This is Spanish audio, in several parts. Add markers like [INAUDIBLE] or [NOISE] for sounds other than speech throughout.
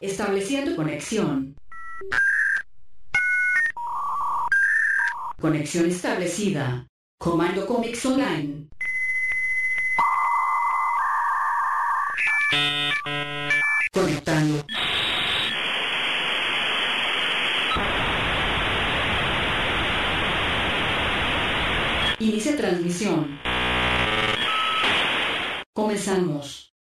Estableciendo conexión. Conexión establecida. Comando Comics Online. Conectando. Inicia transmisión. Comenzamos.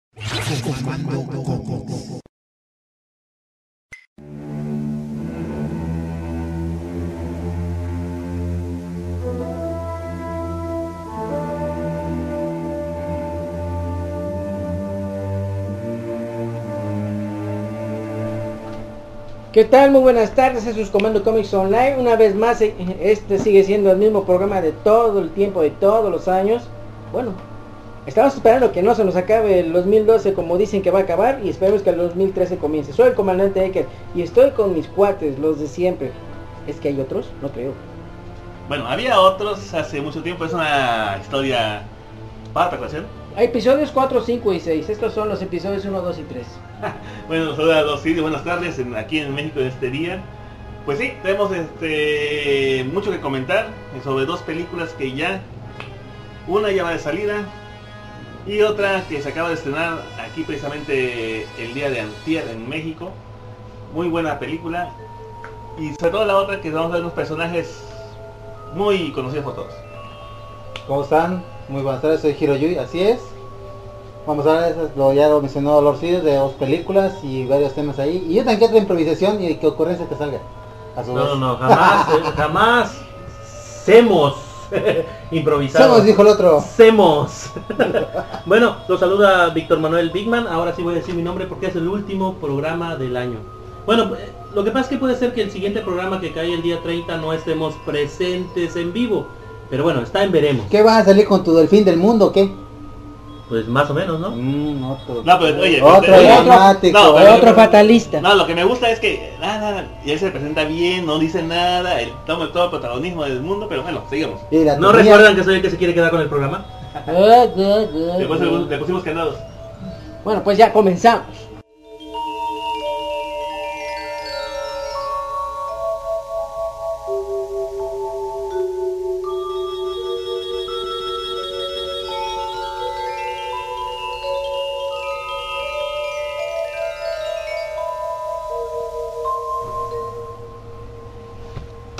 ¿Qué tal? Muy buenas tardes, es sus Comando Comics Online. Una vez más, eh, este sigue siendo el mismo programa de todo el tiempo, de todos los años. Bueno, estamos esperando que no se nos acabe el 2012 como dicen que va a acabar y esperemos que el 2013 comience. Soy el comandante Eker y estoy con mis cuates, los de siempre. ¿Es que hay otros? No creo. Bueno, había otros hace mucho tiempo, es una historia para otra ocasión. Hay episodios 4, 5 y 6. Estos son los episodios 1, 2 y 3. [LAUGHS] Bueno, saludos sí, buenas tardes en- aquí en México en este día. Pues sí, tenemos este mucho que comentar sobre dos películas que ya una ya va de salida y otra que se acaba de estrenar aquí precisamente el día de antier en México. Muy buena película y sobre todo la otra que vamos a ver unos personajes muy conocidos por todos. ¿Cómo están? Muy buenas tardes, soy Hiroyui, así es. Vamos a ver, lo, ya lo mencionó Lord Sirius, de dos películas y varios temas ahí. Y yo también quiero otra improvisación y que ocurrencia que salga. A su No, vez. no, no, jamás, eh, jamás [LAUGHS] semos [LAUGHS] improvisado. Somos, dijo el otro. Semos. [LAUGHS] bueno, los saluda Víctor Manuel Bigman. Ahora sí voy a decir mi nombre porque es el último programa del año. Bueno, eh, lo que pasa es que puede ser que el siguiente programa que cae el día 30 no estemos presentes en vivo. Pero bueno, está en veremos. ¿Qué vas a salir con tu delfín del mundo o qué? Pues más o menos, ¿no? Mm, otro. No, pero oye, otro pero- dramático. No, pero- Otro fatalista. No, lo que me gusta es que nada, y él se presenta bien, no dice nada, él toma todo el protagonismo del mundo, pero bueno, sigamos. ¿No recuerdan que soy el que se quiere quedar con el programa? Después [LAUGHS] le, le pusimos candados. Bueno, pues ya comenzamos.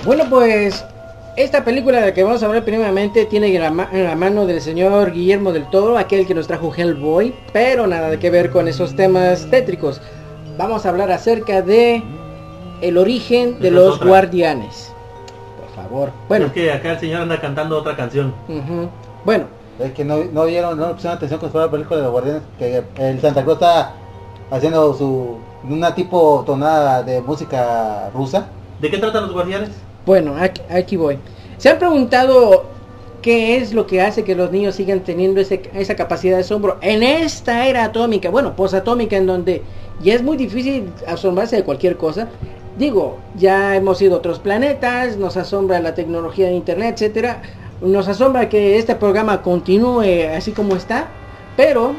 Bueno, pues esta película de la que vamos a hablar primeramente tiene en la, ma- en la mano del señor Guillermo del Toro, aquel que nos trajo Hellboy, pero nada de que ver con esos temas tétricos. Vamos a hablar acerca de el origen de los otra. guardianes. Por favor. Bueno, Es que acá el señor anda cantando otra canción. bueno, Es que no, no vieron, no pusieron atención cuando fue la película de los guardianes, que el Santa Claus está haciendo su, una tipo tonada de música rusa. ¿De qué tratan los guardianes? Bueno, aquí, voy. ¿Se han preguntado qué es lo que hace que los niños sigan teniendo esa capacidad de asombro en esta era atómica? Bueno, posatómica en donde ya es muy difícil asombrarse de cualquier cosa. Digo, ya hemos ido a otros planetas, nos asombra la tecnología de internet, etcétera. Nos asombra que este programa continúe así como está, pero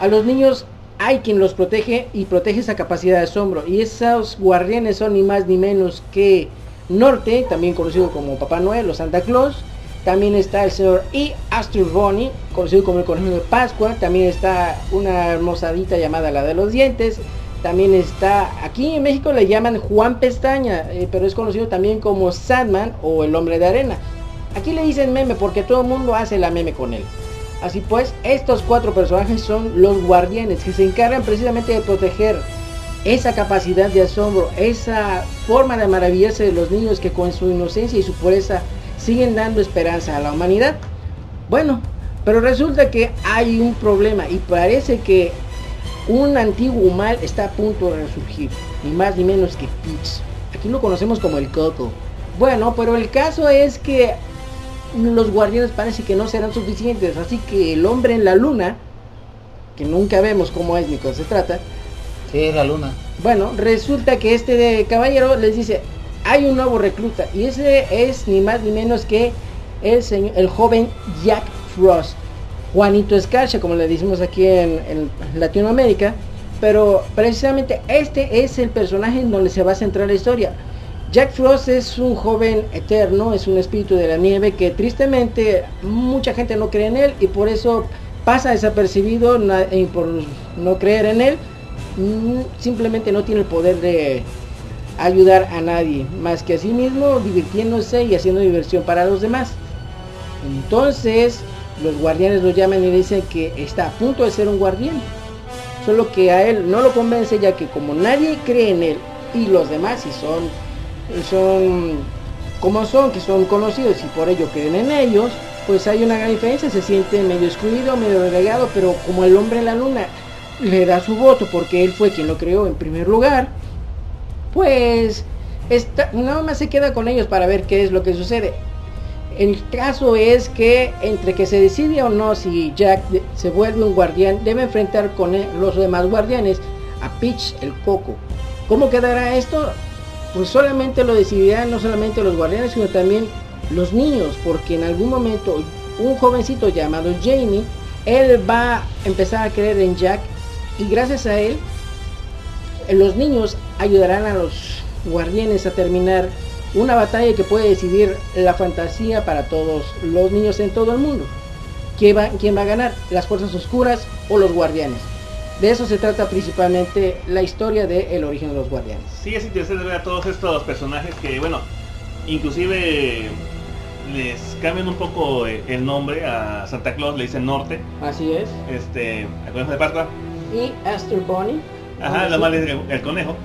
a los niños hay quien los protege y protege esa capacidad de asombro. Y esos guardianes son ni más ni menos que Norte, también conocido como Papá Noel o Santa Claus. También está el señor E. Astor Bonnie, conocido como el conejo de Pascua. También está una hermosadita llamada la de los dientes. También está, aquí en México le llaman Juan Pestaña, eh, pero es conocido también como Sandman o el hombre de arena. Aquí le dicen meme porque todo el mundo hace la meme con él. Así pues, estos cuatro personajes son los guardianes que se encargan precisamente de proteger esa capacidad de asombro, esa forma de maravillarse de los niños que con su inocencia y su pureza siguen dando esperanza a la humanidad. Bueno, pero resulta que hay un problema y parece que un antiguo mal está a punto de resurgir, ni más ni menos que Peach. Aquí lo conocemos como el Coco. Bueno, pero el caso es que los guardianes parece que no serán suficientes, así que el hombre en la luna, que nunca vemos cómo es ni cómo se trata, Sí, es la luna. bueno, resulta que este de caballero les dice, hay un nuevo recluta y ese es ni más ni menos que el señor, el joven Jack Frost, Juanito Escarcha, como le decimos aquí en, en Latinoamérica, pero precisamente este es el personaje en donde se va a centrar la historia. Jack Frost es un joven eterno, es un espíritu de la nieve que tristemente mucha gente no cree en él y por eso pasa desapercibido y por no creer en él. Mm, Simplemente no tiene el poder de ayudar a nadie más que a sí mismo divirtiéndose y haciendo diversión para los demás. Entonces los guardianes lo llaman y dicen que está a punto de ser un guardián. Solo que a él no lo convence ya que como nadie cree en él y los demás si son son como son, que son conocidos y por ello creen en ellos, pues hay una gran diferencia, se siente medio excluido, medio relegado, pero como el hombre en la luna le da su voto porque él fue quien lo creó en primer lugar, pues está, nada más se queda con ellos para ver qué es lo que sucede. El caso es que entre que se decide o no si Jack se vuelve un guardián, debe enfrentar con él- los demás guardianes a Peach el Coco. ¿Cómo quedará esto? Pues solamente lo decidirán no solamente los guardianes, sino también los niños, porque en algún momento un jovencito llamado Jamie, él va a empezar a creer en Jack y gracias a él los niños ayudarán a los guardianes a terminar una batalla que puede decidir la fantasía para todos los niños en todo el mundo. ¿Quién va, quién va a ganar? ¿Las fuerzas oscuras o los guardianes? De eso se trata principalmente la historia de El origen de los guardianes. Sí, es interesante ver a todos estos personajes que, bueno, inclusive les cambian un poco el nombre a Santa Claus, le dicen Norte, Así es. este, conejo de Pascua, Y Astor Bunny. ajá, la mal es el, conejo.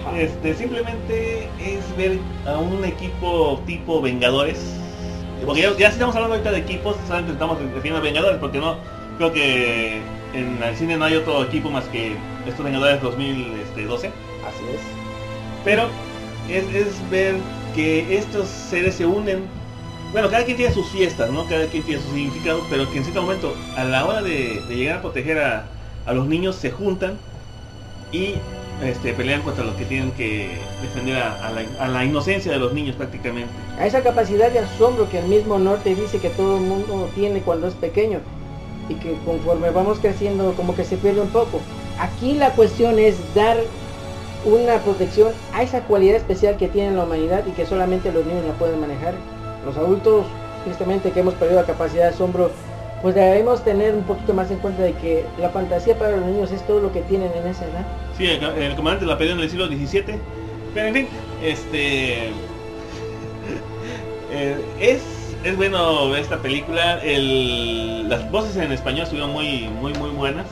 Ajá. Este, simplemente es ver a un equipo tipo Vengadores. Porque ya, ya estamos hablando ahorita de equipos, solamente estamos refiriendo a Vengadores, porque no, creo que en el cine no hay otro equipo más que estos Vengadores 2012. Así es. Pero es, es ver que estos seres se unen. Bueno, cada quien tiene sus fiestas, ¿no? Cada quien tiene su significado, pero que en cierto momento, a la hora de, de llegar a proteger a, a los niños, se juntan y este, pelean contra los que tienen que defender a, la inocencia de los niños prácticamente. A esa capacidad de asombro que el mismo norte dice que todo el mundo tiene cuando es pequeño y que conforme vamos creciendo como que se pierde un poco. Aquí la cuestión es dar una protección a esa cualidad especial que tiene la humanidad y que solamente los niños la pueden manejar. Los adultos, tristemente que hemos perdido la capacidad de asombro, pues debemos tener un poquito más en cuenta de que la fantasía para los niños es todo lo que tienen en esa edad. Sí, el, comandante la perdió en el siglo XVII. Pero en fin, este... [LAUGHS] eh, es, es bueno esta película. El, las voces en español estuvieron muy, muy, muy buenas.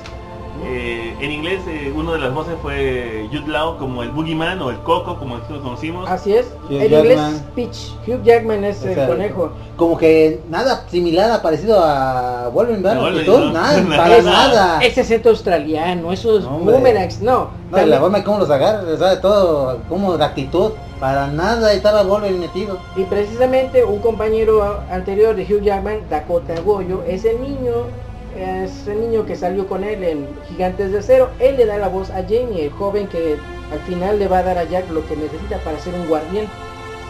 Eh, en inglés, eh, uno de las voces fue Jude Law como el Boogeyman o el Coco, como lo conocimos. Así es. Hugh en inglés. Peach. Hugh Jackman es O el conejo. Como que nada similar ha parecido a Wolverine, ¿verdad? Todo, no. nada, [LAUGHS] Nada. para nada. Ese acento australiano, esos No, hombre. boomerangs, no. No, la forma cómo los agarra, sabe todo, como de actitud, para nada estaba Wolverine metido. Y precisamente un compañero anterior de Hugh Jackman, Dakota Goyo, es el niño, es el niño que salió con él en Gigantes de Acero. Él le da la voz a Jamie, el joven que al final le va a dar a Jack lo que necesita para ser un guardián.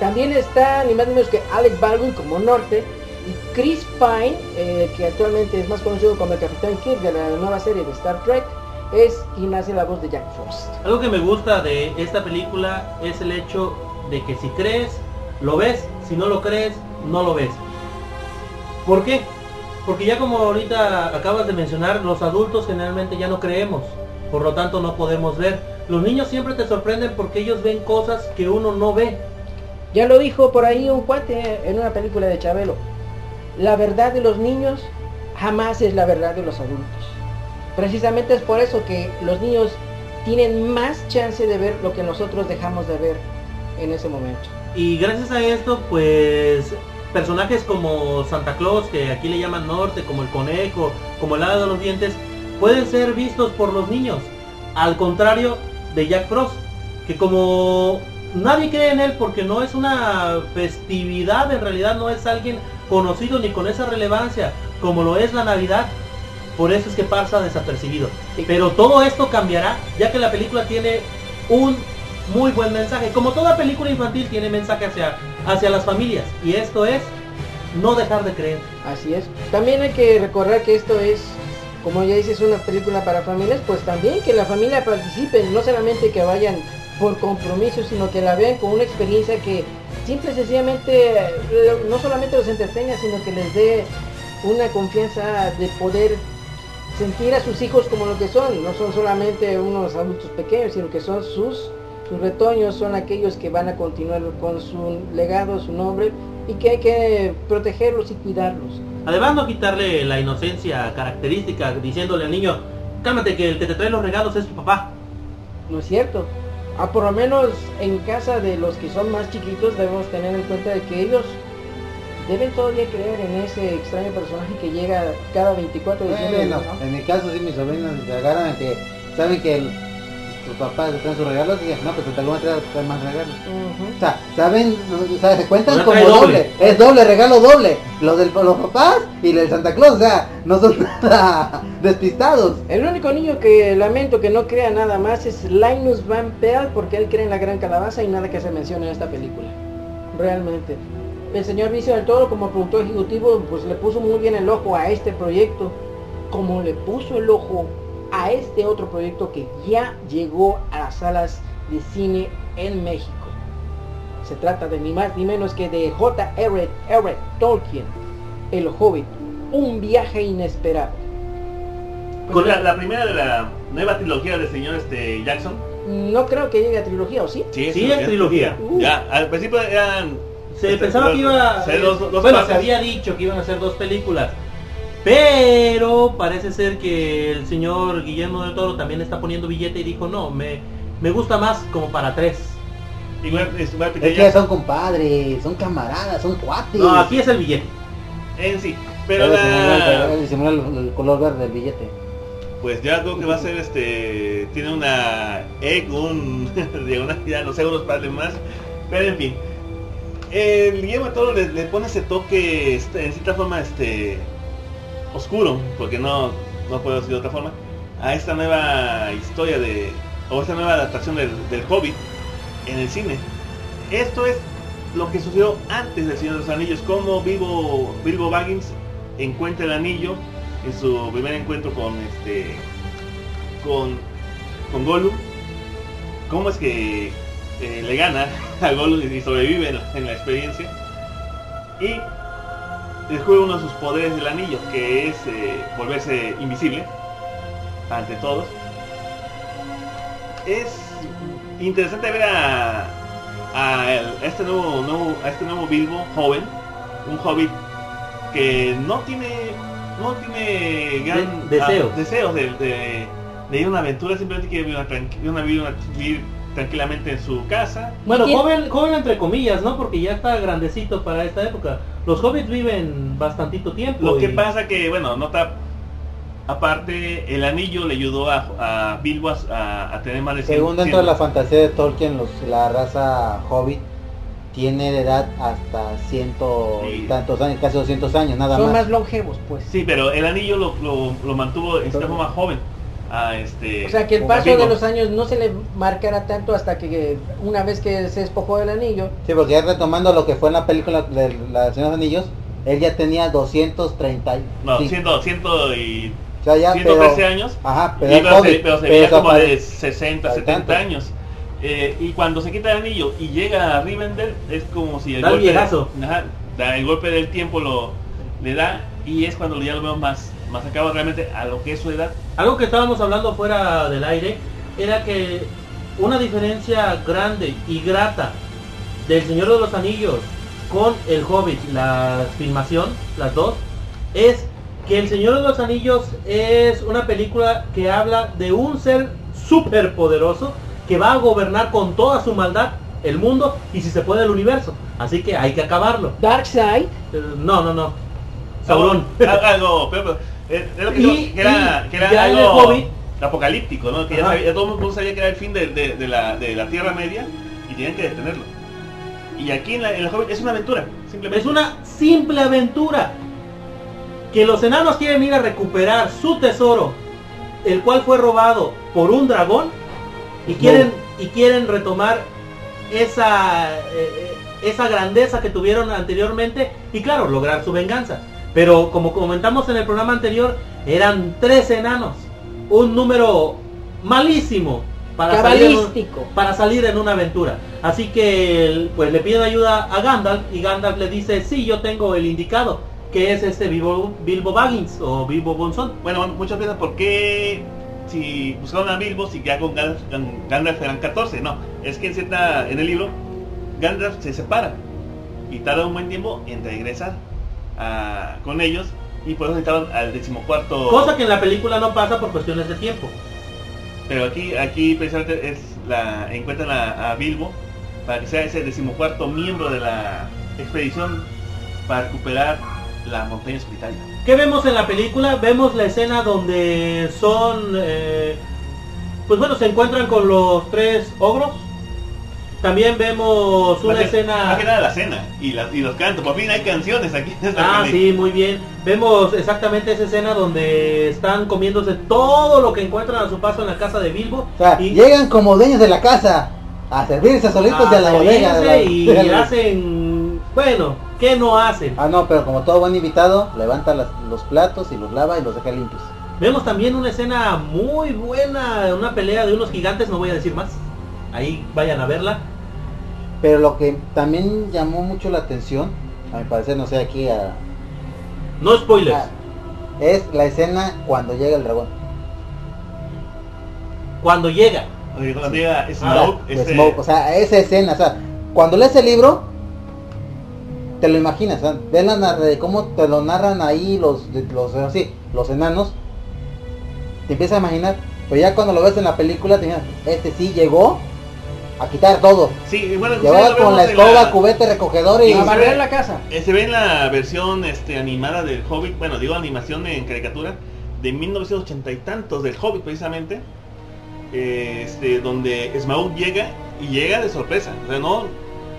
También está ni más ni menos que Alec Baldwin como Norte y Chris Pine, eh, que actualmente es más conocido como el Capitán Kirk de la nueva serie de Star Trek, es quien hace la voz de Jack Frost. Algo que me gusta de esta película es el hecho de que si crees, lo ves, si no lo crees, no lo ves. ¿Por qué? Porque ya como ahorita acabas de mencionar, los adultos generalmente ya no creemos, por lo tanto no podemos ver. Los niños siempre te sorprenden porque ellos ven cosas que uno no ve. Ya lo dijo por ahí un cuate en una película de Chabelo. La verdad de los niños jamás es la verdad de los adultos. Precisamente es por eso que los niños tienen más chance de ver lo que nosotros dejamos de ver en ese momento. Y gracias a esto, pues personajes como Santa Claus, que aquí le llaman Norte, como el conejo, como el hada de los dientes, pueden ser vistos por los niños. Al contrario de Jack Frost, que como nadie cree en él porque no es una festividad, en realidad no es alguien conocido ni con esa relevancia como lo es la Navidad, por eso es que pasa desapercibido. Sí. Pero todo esto cambiará, ya que la película tiene un muy buen mensaje. Como toda película infantil tiene mensaje hacia, hacia las familias. Y esto es no dejar de creer. Así es. También hay que recordar que esto es como ya dices, una película para familias, pues también que la familia participe, no solamente que vayan por compromiso, sino que la vean con una experiencia que simple y sencillamente eh, no solamente los entretenga, sino que les dé una confianza de poder sentir a sus hijos como lo que son, no son solamente unos adultos pequeños, sino que son sus, sus retoños, son aquellos que van a continuar con su legado, su nombre, y que hay que protegerlos y cuidarlos. Además no quitarle la inocencia característica diciéndole al niño, cálmate que el que te trae los regalos es tu papá. ¿No es cierto? Ah, por lo menos en casa de los que son más chiquitos debemos tener en cuenta de que ellos deben todavía creer en ese extraño personaje que llega cada 24 de diciembre. Bueno, ¿no? en mi caso sí mis sobrinos se agarran a que saben que el- sus papás les traen sus regalos y dicen, no, pues te voy a traer, traer más regalos. O sea, saben, o sea, se cuentan como trae doble. doble. es doble, regalo doble. Lo de los papás y el de Santa Claus, o sea, no son [LAUGHS] nada despistados. El único niño que lamento que no crea nada más es Linus Van Peel porque él cree en la gran calabaza y nada que se menciona en esta película. Realmente. El señor Vicio del Toro como productor ejecutivo pues le puso muy bien el ojo a este proyecto como le puso el ojo a este otro proyecto que ya llegó a las salas de cine en México. Se trata de ni más ni menos que de J. R. R. Tolkien, El Hobbit, un viaje inesperado. Con la, la primera de la nueva trilogía del señor este Jackson. No creo que llegue a trilogía, ¿o sí? Sí, Sí, es trilogía. Uh. Ya, al principio eran... Se este, pensaba que iba dos bueno, se había dicho que iban a ser dos películas. Pero parece ser que el señor Guillermo del Toro también está poniendo billete y dijo, no, me, me gusta más como para tres. Igual, es igual Es que son compadres, son camaradas, son cuates. No, aquí es el billete. en sí. Pero la... el- disimula el, el color verde del billete. Pues ya creo que va a ser este... Tiene una E, un diagonal, ya no sé, unos padres más. Pero en fin. El Guillermo del Toro le, le pone ese toque, este, en cierta forma, este... Oscuro, porque no, no puedo decir de otra forma. A esta nueva historia de... O esta nueva adaptación del, del Hobbit en el cine. Esto es lo que sucedió antes del Señor de los Anillos, como Bilbo, Bilbo Baggins encuentra el anillo en su primer encuentro con este con con Gollum. Cómo es que eh, le gana [LAUGHS] a Gollum y sobrevive en la experiencia. Y descubre uno de sus poderes del anillo, que es eh, volverse invisible ante todos. Es interesante ver a, a este nuevo, nuevo- a este nuevo Bilbo joven, un hobbit que no tiene no tiene gran De- deseos. ah, deseos de, de- de ir a una aventura, simplemente quiere vivir, una una- una- vivir tranquilamente en su casa. Bueno, joven, joven entre comillas, ¿no? Porque ya está grandecito para esta época. Los hobbits viven bastantito tiempo. Lo que pasa que, bueno, nota aparte, el anillo le ayudó a, a Bilbo a, a- a tener más de 100 Según dentro de la fantasía de Tolkien, los, la raza hobbit tiene de edad hasta ciento y tantos años, casi 200 años, nada Son más. más longevos, pues. Sí, pero el anillo lo, lo- lo mantuvo en forma joven. A este, O sea que el paso de los años no se le marcará tanto hasta que una vez que se despojó del anillo, Sí, porque ya retomando lo que fue en la película de la Señor de los Anillos, él ya tenía 230. y- No, sí. 100, 100 y O sea, ya, 113 pero- años. Ajá, y pero, pero, se, pero se veía como de desaparece. 60, Hay 70 tanto. años. Eh, y cuando se quita el anillo y llega a Rivendell, es como si el Da el golpe, viejazo. ajá, da- el golpe del tiempo lo le da y es cuando ya lo vemos más, más acabado realmente a lo que es su edad. Algo que estábamos hablando fuera del aire era que una diferencia grande y grata del Señor de los Anillos con El Hobbit, la filmación, las dos, es que El Señor de los Anillos es una película que habla de un ser súper poderoso que va a gobernar con toda su maldad el mundo y si se puede el universo. Así que hay que acabarlo. Darkseid, Eh, No, no, no. Sauron. Algo, algo pero, pero, eh, es lo que, Y- digo, que era, y que algo Hobbit- apocalíptico, ¿no? Que ya, sabía- ya todo el mundo sabía que era el fin de, de- de la, de la Tierra Media y tenían que detenerlo. Y aquí en, la, en Hobbit es una aventura, simplemente. Es una simple aventura. Que los enanos quieren ir a recuperar su tesoro, el cual fue robado por un dragón, y quieren, y quieren retomar esa, eh, esa grandeza que tuvieron anteriormente y claro, lograr su venganza. Pero como comentamos en el programa anterior, eran tres enanos. Un número malísimo para salir, en para salir en una aventura. Así que pues le piden ayuda a Gandalf y Gandalf le dice, sí, yo tengo el indicado, que es este Bilbo, Bilbo Baggins o Bilbo Bonzón. Bueno, muchos piensan por qué si buscaron a Bilbo si ya con Gandalf, Gan- Gandalf eran 14. No, es que en cierta, en el libro Gandalf se separa y tarda un buen tiempo en regresar a- con ellos y por eso necesitaban al decimocuarto. Cosa que en la película no pasa por cuestiones de tiempo. Pero aquí, aquí precisamente es la encuentran a, a Bilbo para que sea ese decimocuarto miembro de la expedición para recuperar la montaña solitaria. ¿Qué vemos en la película? Vemos la escena donde son, eh, pues bueno, se encuentran con los tres ogros. También vemos una escena... más que nada la cena y, las y los cantos. Por fin hay canciones aquí. en esta Ah, sí, muy bien. Vemos exactamente esa escena donde están comiéndose todo lo que encuentran a su paso en la casa de Bilbo. O sea, y llegan como dueños de la casa a servirse solitos de a la bodega. de la- y [LAUGHS] de la- hacen, bueno, ¿qué no hacen? Ah, no, pero como todo buen invitado, levanta las- los platos y los lava y los deja limpios. Vemos también una escena muy buena, una pelea de unos gigantes, no voy a decir más. Ahí vayan a verla. Pero lo que también llamó mucho la atención, a mi parecer, no sé, aquí a, No spoilers. a- es la escena cuando llega el dragón. Cuando llega. Cuando llega Ah, Smaug, de este- Smoke, o sea, esa escena, o sea, cuando lees el libro, te lo imaginas, sea, ves la narra- de cómo te lo narran ahí los, los, así, los enanos, te empiezas a imaginar, pero ya cuando lo ves en la película, te imaginas, este sí llegó a quitar todo, Sí, bueno, llevaba con la escoba, cubete, recogedor y... A barrer ve- la casa. Eh, Se ve en la versión este, animada del Hobbit, bueno, digo animación en caricatura, de 1980 y tantos del Hobbit precisamente, eh, este, donde Smaug llega y llega de sorpresa, o sea, no,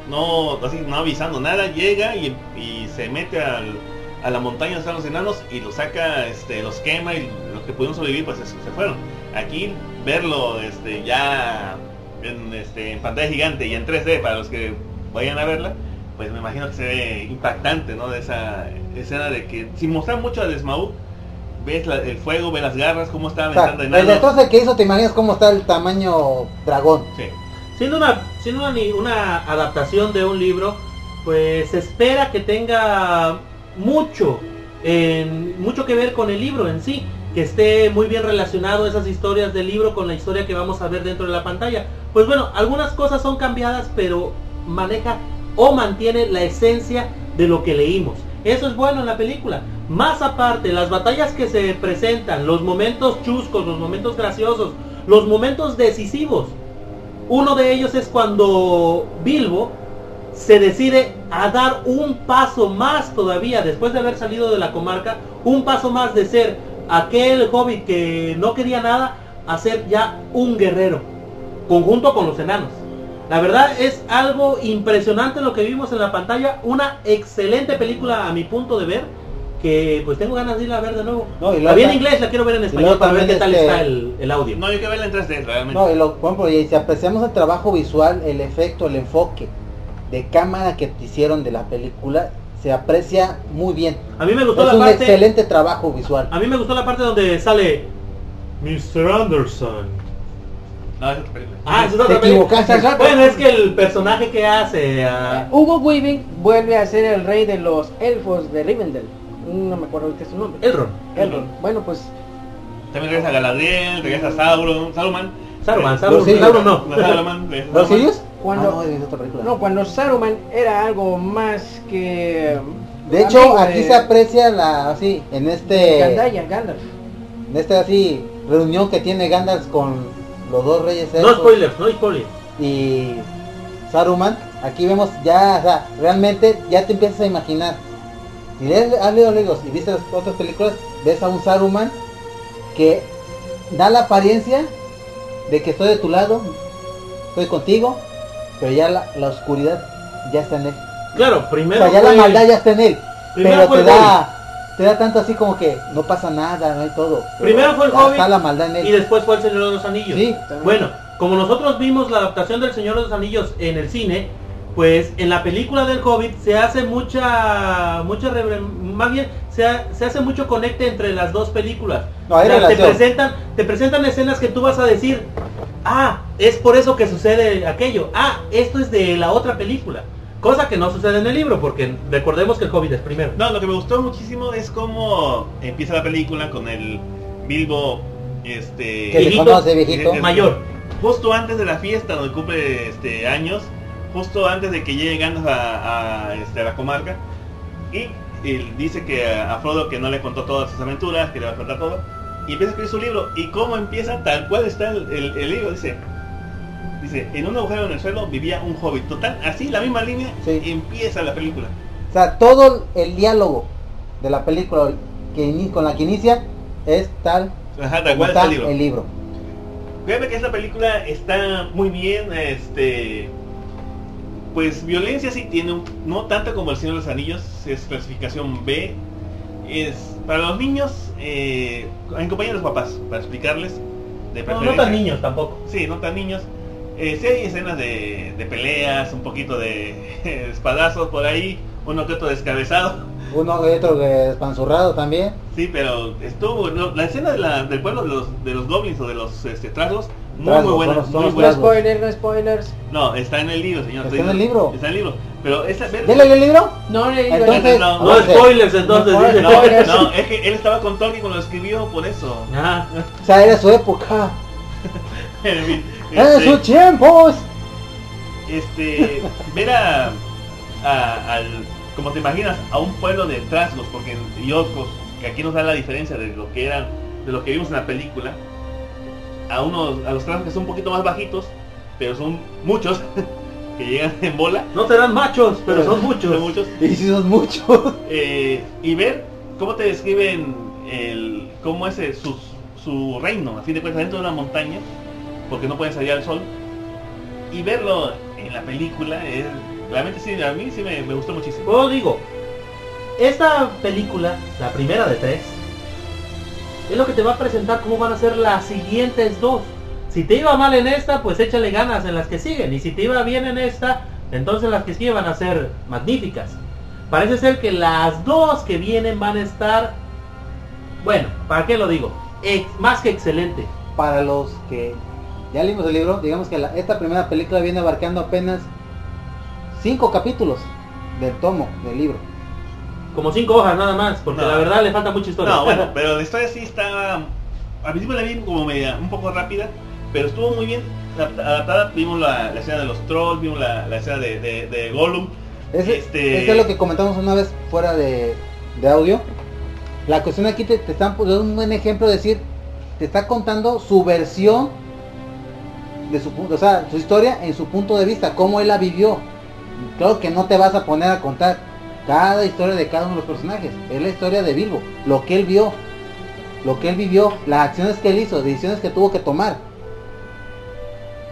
no, así, no avisando nada, llega y, y se mete al- a la montaña donde están los enanos y los saca, este, los quema y los que pudieron sobrevivir pues se, se fueron. Aquí verlo este, ya en, este, en pantalla gigante y en 3D para los que vayan a verla, pues me imagino que se ve impactante, ¿no? De esa escena de que, sin mostrar mucho de Smaug, ves la- el fuego, ves las garras, cómo está O sea, aventando el destrozo que hizo, te imaginas cómo está el tamaño dragón. Sí. Siendo una, siendo una, adaptación de un libro, pues se espera que tenga mucho, en- mucho que ver con el libro en sí, que esté muy bien relacionado esas historias del libro con la historia que vamos a ver dentro de la pantalla. Pues bueno, algunas cosas son cambiadas, pero maneja o mantiene la esencia de lo que leímos. Eso es bueno en la película. Más aparte, las batallas que se presentan, los momentos chuscos, los momentos graciosos, los momentos decisivos. Uno de ellos es cuando Bilbo se decide a dar un paso más todavía, después de haber salido de la comarca, un paso más de ser aquel hobbit que no quería nada, a ser ya un guerrero, conjunto con los enanos. La verdad es algo impresionante lo que vimos en la pantalla, una excelente película a mi punto de ver, que pues tengo ganas de irla a ver de nuevo. No, y la vi en inglés, la quiero ver en español para ver qué también tal este- está el, el audio. No, hay que verla en 3D realmente. No, y lo, ejemplo, y si apreciamos el trabajo visual, el efecto, el enfoque de cámara que te hicieron de la película, se aprecia muy bien. A mí me gustó Es la un parte... excelente trabajo visual. A mí me gustó la parte donde sale Mr. Anderson. No, es otra película. Ah, es Te otra película. equivocaste. Bueno, es que el personaje que hace... ah, Hugo Weaving vuelve a ser el rey de los elfos de Rivendell. No me acuerdo ahorita su nombre. Elrond. Elrond. Bueno, pues También regresa Galadriel, regresa Sauron, Saruman. Saruman, Saruman, sí. Saruman no. Saruman, ¿Los Saruman. Cuando- Ah, no, es otra película. no, cuando Saruman era algo más que de hecho, aquí de- se aprecia la, así, en este, Gandaya, Gandalf. en este así, reunión que tiene Gandalf con los dos reyes No elfos spoilers, no spoilers. y Saruman. Aquí vemos ya, o sea, realmente ya te empiezas a imaginar. Si lees- has leído libros y viste las otras películas, ves a un Saruman que da la apariencia de que estoy de tu lado, estoy contigo, pero ya la, la oscuridad ya está en él. Claro, O primero sea, ya la fue- maldad ya está en él, primero pero fue te da, te da tanto así como que no pasa nada, no hay todo. Primero fue el Hobbit Está la maldad en y después fue el Señor de los Anillos. Sí, Bueno, como nosotros vimos la adaptación del Señor de los Anillos en el cine, pues en la película del Hobbit se hace mucha, mucha, más bien se, ha- se hace mucho conecte entre las dos películas. No, hay O sea, te presentan, te presentan escenas que tú vas a decir, ah, es por eso que sucede aquello, ah, esto es de la otra película. Cosa que no sucede en el libro, porque recordemos que el Hobbit es primero. No, lo que me gustó muchísimo es cómo empieza la película con el Bilbo, este... Que Viejito. conoce, viejito. Es- Mayor. Justo antes de la fiesta donde cumple este, años, justo antes de que llegue Gandalf a, a, este, a la comarca, y él dice que a, a Frodo que no le contó todas sus aventuras, que le va a contar todo, y empieza a escribir su libro, y cómo empieza tal cual está el, el- el libro, dice, dice, en un agujero en el suelo vivía un hobbit, total, así la misma línea, Sí. empieza la película. O sea, todo el diálogo de la película que con la que inicia es tal Ajá, tal cual está el libro. el libro. Créeme que esta película está muy bien, este pues violencia sí tiene, un- no tanto como el Señor de los Anillos, es clasificación B, es para los niños, eh, en compañía de los papás, para explicarles, de No, no tan niños tampoco. Sí, no tan niños. Eh, sí hay escenas de, de peleas, un poquito de [LAUGHS] espadazos por ahí, uno que otro descabezado. Uno y otro que espanzurrado también. Sí, pero estuvo no, la escena de la- del pueblo de los, de los goblins o de los este, trasgos, muy Trasgos, muy buena, son los- son muy No buena. trasgos. spoilers, no spoilers. No, está en el libro, señor. ¿Está en el libro? Está en el libro. Pero esa ver- ¿Ya leyó el libro? No le Entonces, no, No spoilers entonces, No, dice. No, spoilers. no, es que él estaba con Tolkien cuando lo escribió, por eso. Ah, O sea, era su época. [LAUGHS] En fin, ¡En este, sus tiempos! este, ver a, a- al, como te imaginas, a un pueblo de trasgos, porque y otros, que aquí nos da la diferencia de lo que eran, de lo que vimos en la película, a unos, a los trasgos que son un poquito más bajitos, pero son muchos, [LAUGHS] que llegan en bola, no serán machos, pero son muchos. [LAUGHS] son muchos, Y si son muchos. [LAUGHS] eh, y ver cómo te describen el cómo es eh, su, su reino, a fin de cuentas, dentro de una montaña, porque no pueden salir al sol, y verlo en la película, es, realmente sí, a mí sí me, me gustó muchísimo. Pues digo, esta película, la primera de tres, es lo que te va a presentar cómo van a ser las siguientes dos. Si te iba mal en esta, pues échale ganas en las que siguen. Y si te iba bien en esta, entonces las que siguen van a ser magníficas. Parece ser que las dos que vienen van a estar, bueno, ¿para qué lo digo? Ex- más que excelente. Para los que ya leímos el libro, digamos que la- esta primera película viene abarcando apenas cinco capítulos del tomo del libro. Como cinco hojas nada más, porque No. la verdad le falta mucha historia. No, bueno, [LAUGHS] pero la historia sí está, al principio la vi como media, un poco rápida, pero estuvo muy bien adap- adaptada, vimos la, la escena de los trolls, vimos la, la escena de, de, de Gollum, Ese, Este- ese es lo que comentamos una vez fuera de, de audio. La cuestión aquí te, te están poniendo un buen ejemplo de decir, te está contando su versión de su punto, o sea, su historia en su punto de vista, cómo él la vivió. Claro que no te vas a poner a contar cada historia de cada uno de los personajes. Es la historia de Bilbo, lo que él vio, lo que él vivió, las acciones que él hizo, decisiones que tuvo que tomar.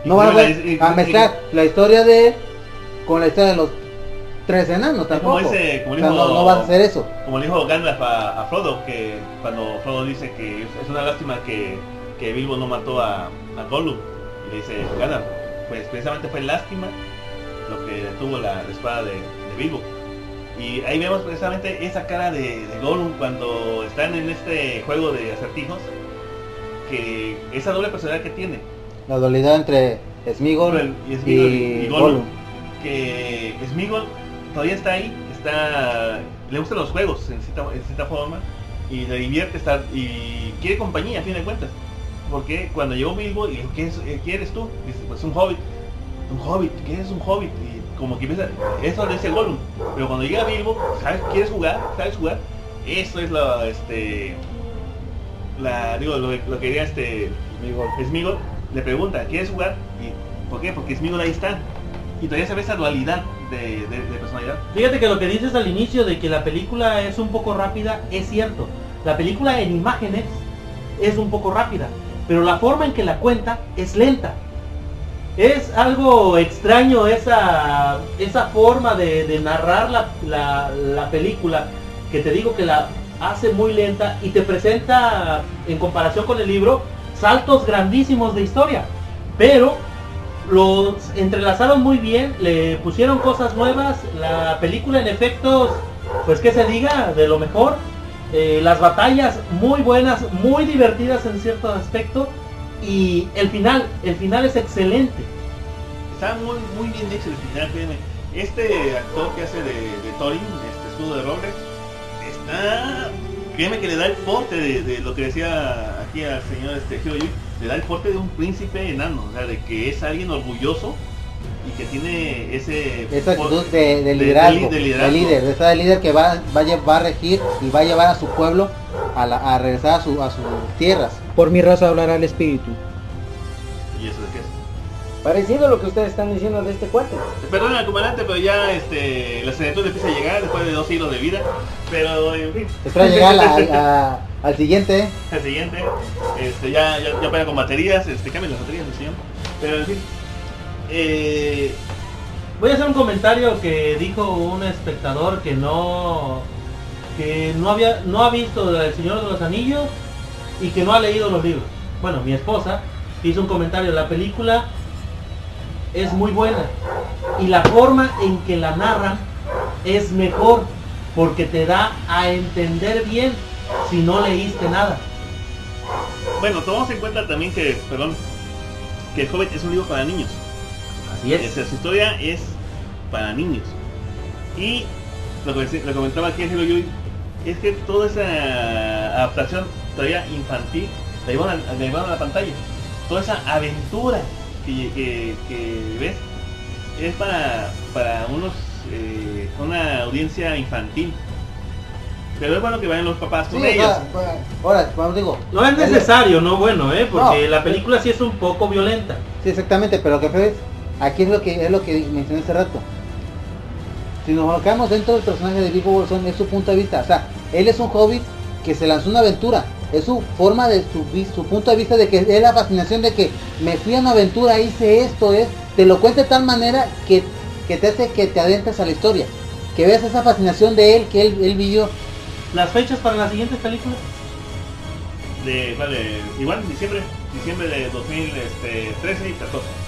No van a, Incluso ver- la- a mezclar la historia de él con la historia de los tres enanos como tampoco. ese- como O sea, dijo- no, no vas a hacer eso. como le dijo Gandalf a, a Frodo, que cuando Frodo dice que es es una lástima que, que Bilbo no mató a, a Gollum, y le dice Gandalf, pues precisamente fue lástima lo que detuvo la, la espada de, de Bilbo. Y ahí vemos precisamente esa cara de, de Gollum cuando están en este juego de acertijos, que esa doble personalidad que tiene, La dualidad entre Smigol y, y, y Gollum. Que Smigol todavía está ahí, está, le gustan los juegos en cierta, en cierta forma y le divierte estar y quiere compañía a fin de cuentas. Porque cuando llegó Bilbo y dijo, ¿qué, es- ¿qué eres tú? Dice, pues un hobbit. Un hobbit, ¿qué es un hobbit? Y como que empieza, eso le dice Gollum. Pero cuando llega Bilbo, ¿sabes? ¿Quieres jugar? ¿Sabes jugar? Eso es lo, este, la, digo, lo, lo que quería este, Smigol. Le pregunta, ¿quieres jugar? ¿Y por qué? Porque Smigol ahí está. Y todavía se ve esa dualidad de- de personalidad. Fíjate que lo que dices al inicio de que la película es un poco rápida es cierto. La película en imágenes es un poco rápida, pero la forma en que la cuenta es lenta. Es algo extraño esa, esa forma de, narrar la, la- la película, que te digo que la hace muy lenta y te presenta, en comparación con el libro, saltos grandísimos de historia. Pero los entrelazaron muy bien, le pusieron cosas nuevas, la película en efectos, pues que se diga, de lo mejor. Eh, las batallas muy buenas, muy divertidas en cierto aspecto. Y el final, el final es excelente. Está muy, muy bien hecho el final, créeme. Este actor que hace de, de Thorin, este escudo de roble, está... Créeme que le da el porte de, lo que decía aquí al señor este le da el porte de un príncipe enano, o sea, de que es alguien orgulloso y que tiene ese... Esa actitud de, de de- liderazgo, de de liderazgo. líder, de esa de líder que va, va, va a regir y va a llevar a su pueblo a, la- a regresar a, su- a sus tierras. Por mi raza hablará el espíritu. ¿Y eso de qué es? Parecido a lo que ustedes están diciendo de este cuate. Perdón al comandante, pero ya este, la senectud empieza a llegar después de dos siglos de vida. Pero en fin. Espera llegar a al- [LAUGHS] a- al siguiente. El siguiente, este, ya, ya, ya pega con baterías, este, cambian las baterías, señor. Pero en fin. Eh, Voy a hacer un comentario que dijo un espectador que no que no había no ha visto El Señor de los Anillos y que no ha leído los libros. Bueno, mi esposa hizo un comentario, la película es muy buena y la forma en que la narran es mejor porque te da a entender bien si no leíste nada. bueno, tomamos en cuenta también que, perdón, que el Hobbit es un libro para niños. Así es. Esa, su historia es para niños. Y lo que, lo que comentaba aquí es que toda esa adaptación todavía infantil la llevaron a, la llevaron a la pantalla. Toda esa aventura que, que- que ves es para, para unos eh, una audiencia infantil. Pero es bueno que vayan los papás con ellos. pues, ahora, como digo, No es necesario, no bueno, ¿eh? porque No. la película sí es un poco violenta. Sí, exactamente, pero que ves, aquí es lo que es lo que mencioné hace rato. Si nos colocamos dentro del personaje de Bilbo Bolsón, es su punto de vista. O sea, él es un hobbit que se lanzó una aventura. Es su forma de su, su punto de vista de que es la fascinación de que me fui a una aventura, hice esto, es, te lo cuenta de tal manera que, que te hace que te adentres a la historia. Que veas esa fascinación de él, que él, él vivió. Las fechas para las siguientes películas. De, vale, igual diciembre, diciembre de 2013 y 14.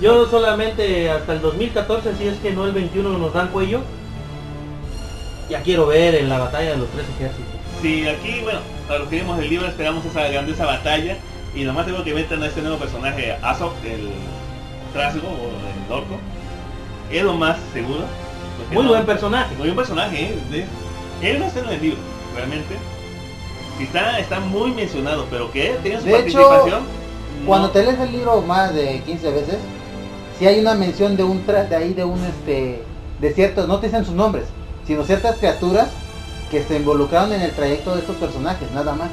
Yo solamente hasta el 2014, si es que no el 21 nos dan cuello. Ya quiero ver en la batalla de los tres ejércitos. Sí, aquí, bueno, para los que vimos el libro esperamos esa grandiosa batalla y lo más seguro que metan a este nuevo personaje, Azog, el trasgo o el orco. Es lo más seguro. Muy no- buen personaje. Muy buen personaje, ¿eh? De- él no está en el libro, realmente. Está, está muy mencionado, pero que él tenga su De hecho, participación. Cuando no. te lees el libro más de 15 veces, si hay una mención de un tra- de ahí de un este de ciertos, no te dicen sus nombres, sino ciertas criaturas que se involucraron en el trayecto de estos personajes, nada más.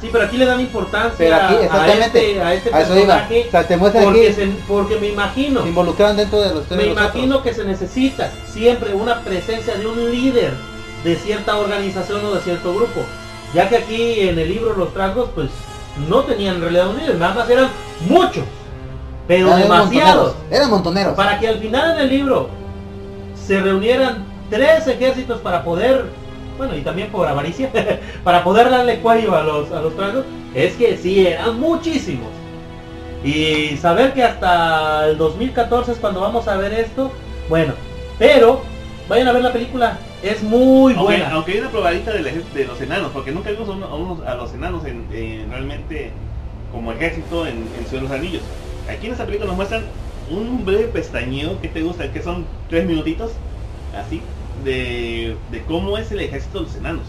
Sí, pero aquí le dan importancia Pero aquí, a exactamente, este, a este a iba. personaje O sea, te porque, aquí, se- porque me imagino, se involucraron dentro de los me de los imagino otros. que se necesita siempre una presencia de un líder de cierta organización o de cierto grupo. Ya que aquí en el libro los trasgos pues no tenían en realidad un líder, nada más eran muchos, pero demasiados. montoneros, Eran montoneros. Para que al final en el libro se reunieran tres ejércitos para poder, bueno, y también por avaricia, [LAUGHS] para poder darle cuello a los, a los tragos, es que sí, eran muchísimos. Y saber que hasta el 2014 es cuando vamos a ver esto, bueno, pero vayan a ver la película, es muy buena. aunque hay una probadita de, la- de los enanos, porque nunca vimos a, uno- a unos- a los enanos en, en realmente como ejército en, en Ciudad de los Anillos. Aquí en esta película nos muestran un breve pestañeo que te gusta, que son tres minutitos, así, de, de cómo es el ejército de los enanos.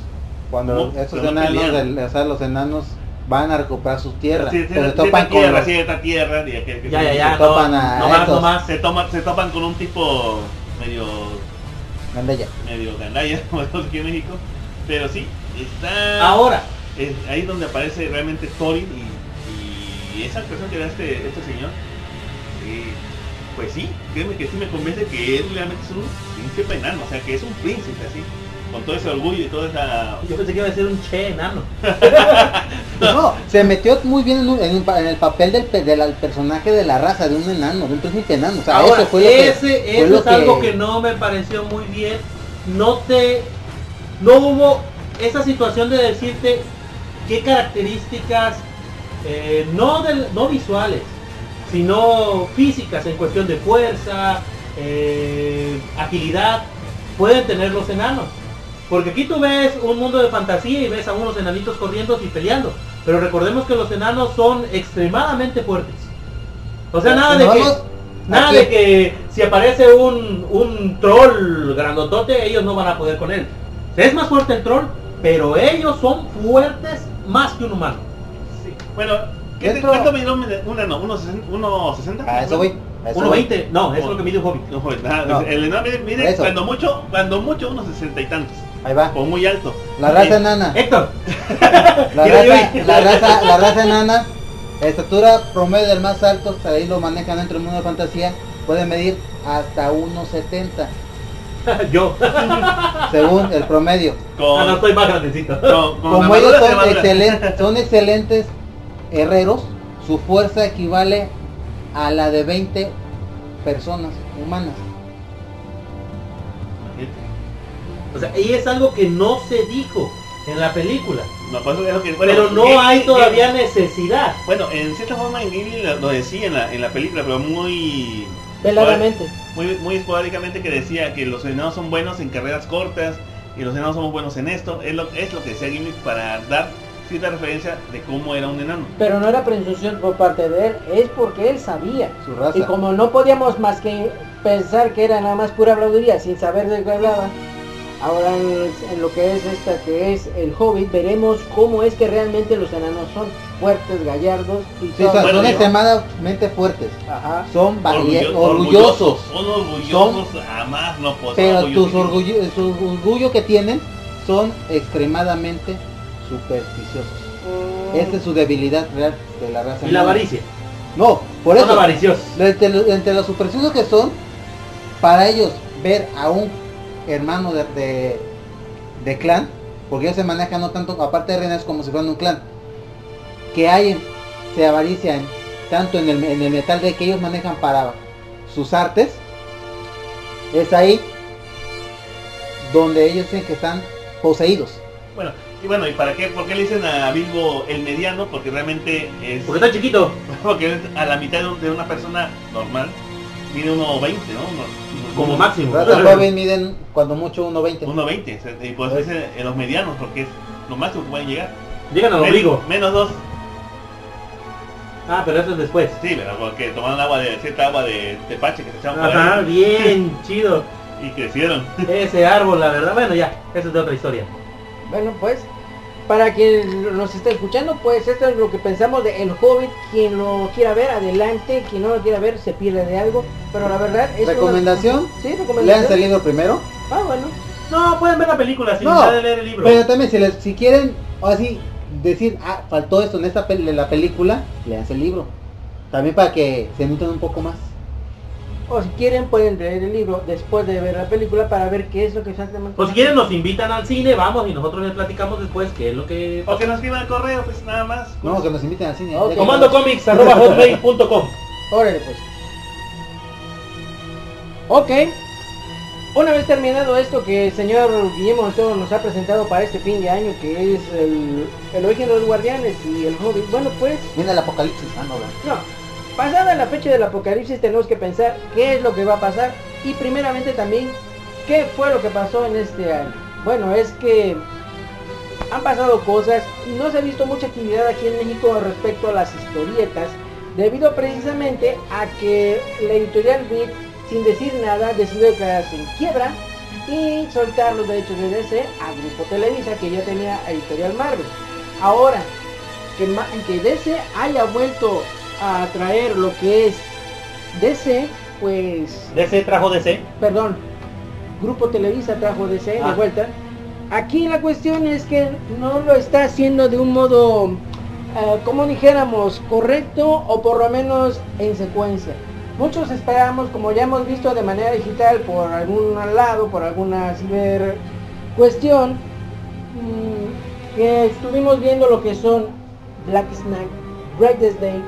Cuando ¿Cómo? estos enanos, del- o sea, los enanos van a recuperar sus tierras, Sí, sí, pero se topan con tierra, los- cierta tierra, y que- que- ya, ya, se no, topan a no más, no más. Se, toma- se topan con un tipo medio Gandaya. medio gandaya, [LAUGHS] como aquí en México. Pero sí, está... Ahora, es ahí donde aparece realmente Thorin y, y esa actuación que da este, este señor, eh, pues sí, créeme que sí me convence que él realmente es un príncipe enano, o sea que es un príncipe así, con todo ese orgullo y toda esa... yo pensé que iba a ser un che enano. [LAUGHS] No, se metió muy bien en, un- en un pa- en el papel del, del personaje de la raza, de un enano, de un príncipe enano. O sea, Ahora, eso fue lo que- ese, fue eso lo es algo que no me pareció muy bien. No te, no hubo esa situación de decirte qué características, eh, no, no visuales, sino físicas en cuestión de fuerza, eh, agilidad, pueden tener los enanos. Porque aquí tú ves un mundo de fantasía y ves a unos enanitos corriendo y peleando. Pero recordemos que los enanos son extremadamente fuertes. O sea, nada de que, nada de que si aparece un, un troll grandotote, ellos no van a poder con él. Es más fuerte el troll, pero ellos son fuertes más que un humano. Bueno, ¿qué te, ¿cuánto midió un un enano? ¿Unos 60? ¿Unos 60? A eso voy. a eso voy. 1.20, no, eso es lo que mide un hobbit. No, nada, No. El enano mide, Eso. cuando mucho, cuando mucho unos 60 y tantos. Ahí va. O muy alto. La raza enana. Héctor, [LAUGHS] La [LAUGHS] raza, la raza, la raza enana, estatura promedio del más alto, ahí lo manejan dentro del mundo de fantasía, puede medir hasta 1.70, [LAUGHS] yo. según el promedio. Con, Ah, no, estoy más grandecito. con, con Como ellos son, excelentes, son excelentes herreros, su fuerza equivale a la de 20 personas humanas. O sea, y es algo que no se dijo en la película. No, pues, es lo que- bueno, pero no hay todavía necesidad. Bueno, en cierta forma en Gimli lo, lo decía en la, en la película, pero muy... Veladamente. Muy, muy esporádicamente que decía que los enanos son buenos en carreras cortas y los enanos somos buenos en esto. Es lo, es lo que decía Gimli para dar cierta referencia de cómo era un enano. Pero no era presunción por parte de él, es porque él sabía. Su raza. Y como no podíamos más que pensar que era nada más pura habladuría sin saber de qué hablaba, ahora en, en lo que es esta que es el Hobbit, veremos cómo es que realmente los enanos son fuertes, gallardos y Sí, todo. son, Bueno, son extremadamente fuertes, Ajá. son Orgullo- orgullosos, Son orgullosos a más no poder. pero son tus orgullo, su orgullo que tienen son extremadamente supersticiosos. Mm, Esta es su debilidad real de la raza. Y la humana. avaricia. No, por Son eso. avariciosos. Entre, lo- entre los supersticiosos que son, para ellos ver a un hermano de, de, de clan, porque ellos se manejan no tanto, aparte de reinas, como si fueran un clan, que hay, se avarician tanto en el, en el metal de que ellos manejan para sus artes, es ahí donde ellos dicen que están poseídos. Bueno, y bueno, ¿y para qué? ¿Por qué le dicen a Bilbo el mediano? Porque realmente es... Porque está chiquito. [LAUGHS] Porque es a la mitad de, un- de una persona normal. Mide 1.20, ¿no? Uno- Como uno- máximo. Joven miden cuando mucho 1.20. 1.20. o sea, Y pues dicen en los medianos, porque es lo máximo que pueden llegar. Llegan al ombligo. Men- menos dos. Ah, pero eso es después. Sí, pero porque tomaron agua de cierta agua de tepache que se echaban por Ajá, ahí bien, [LAUGHS] chido. y crecieron. [LAUGHS] Ese árbol, la verdad. Bueno, ya, eso es de otra historia. Bueno, pues, para quien nos está escuchando, pues esto es lo que pensamos de El Hobbit. Quien lo quiera ver, adelante. Quien no lo quiera ver, se pierde de algo. Pero la verdad es una- ¿Recomendación? Sí, Leanse el recomendación. libro primero. Ah, bueno. No, pueden ver la película sin No, de leer el libro. Pero también si, les, si quieren así decir, ah, faltó esto en esta pel- la película, leanse el libro. También para que se nutran un poco más. O si quieren, pueden leer el libro después de ver la película para ver qué es lo que exactamente. O si quieren nos invitan al cine, vamos y nosotros les platicamos después qué es lo que... O que nos escriban al correo, pues nada más. No, que nos inviten al cine. Ok. Ya que- Comandocomics.com Órale, pues. Ok. Una vez terminado esto que el señor Guillermo Toro nos ha presentado para este fin de año, que es el, el origen de los guardianes y el Hobbit, bueno pues, Viene el apocalipsis. Ah, no. Pasada la fecha del apocalipsis tenemos que pensar qué es lo que va a pasar y primeramente también qué fue lo que pasó en este año. Bueno, es que han pasado cosas no se ha visto mucha actividad aquí en México respecto a las historietas, debido precisamente a que la editorial Beat, sin decir nada, decidió declararse en quiebra y soltar los derechos de DC a Grupo Televisa, que ya tenía editorial Marvel. Ahora, que, que DC haya vuelto a traer lo que es DC, pues DC trajo DC. perdón, Grupo Televisa trajo DC Ah. de vuelta. Aquí la cuestión es que no lo está haciendo de un modo, eh, como dijéramos, correcto o por lo menos en secuencia. Muchos esperamos, como ya hemos visto de manera digital por algún lado, por alguna ciber cuestión, mm, que estuvimos viendo lo que son Black Snack, Brightest Day,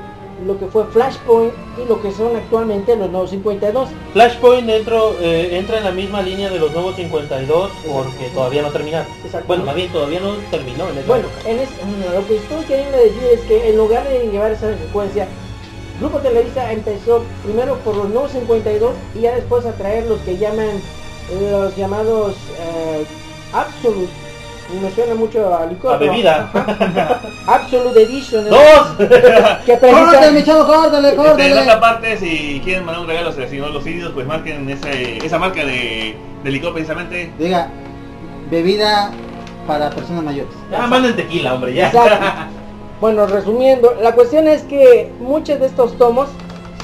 lo que fue Flashpoint y lo que son actualmente los nuevos 52. Flashpoint dentro, eh, entra en la misma línea de los nuevos 52 porque todavía no terminaron. Bueno, más bien todavía no terminó en Bueno, en es- lo que estoy queriendo decir es que en lugar de llevar esa secuencia, Grupo Televisa empezó primero por los nuevos 52 y ya después a traer los que llaman los llamados eh, Absolute. Me suena mucho a licor. Pero- bebida. Absolute Edition. ¿no? ¡Dos! [LAUGHS] Que ¡Córtale, mi chavo, córtale, Este, en otra córtale! parte, si quieren mandar un regalo al señor Los Sirios, pues marquen ese, esa marca de, de licor precisamente. Diga, bebida para personas mayores. Ya manden tequila, hombre, ya. Exacto. [LAUGHS] Bueno, resumiendo, la cuestión es que muchos de estos tomos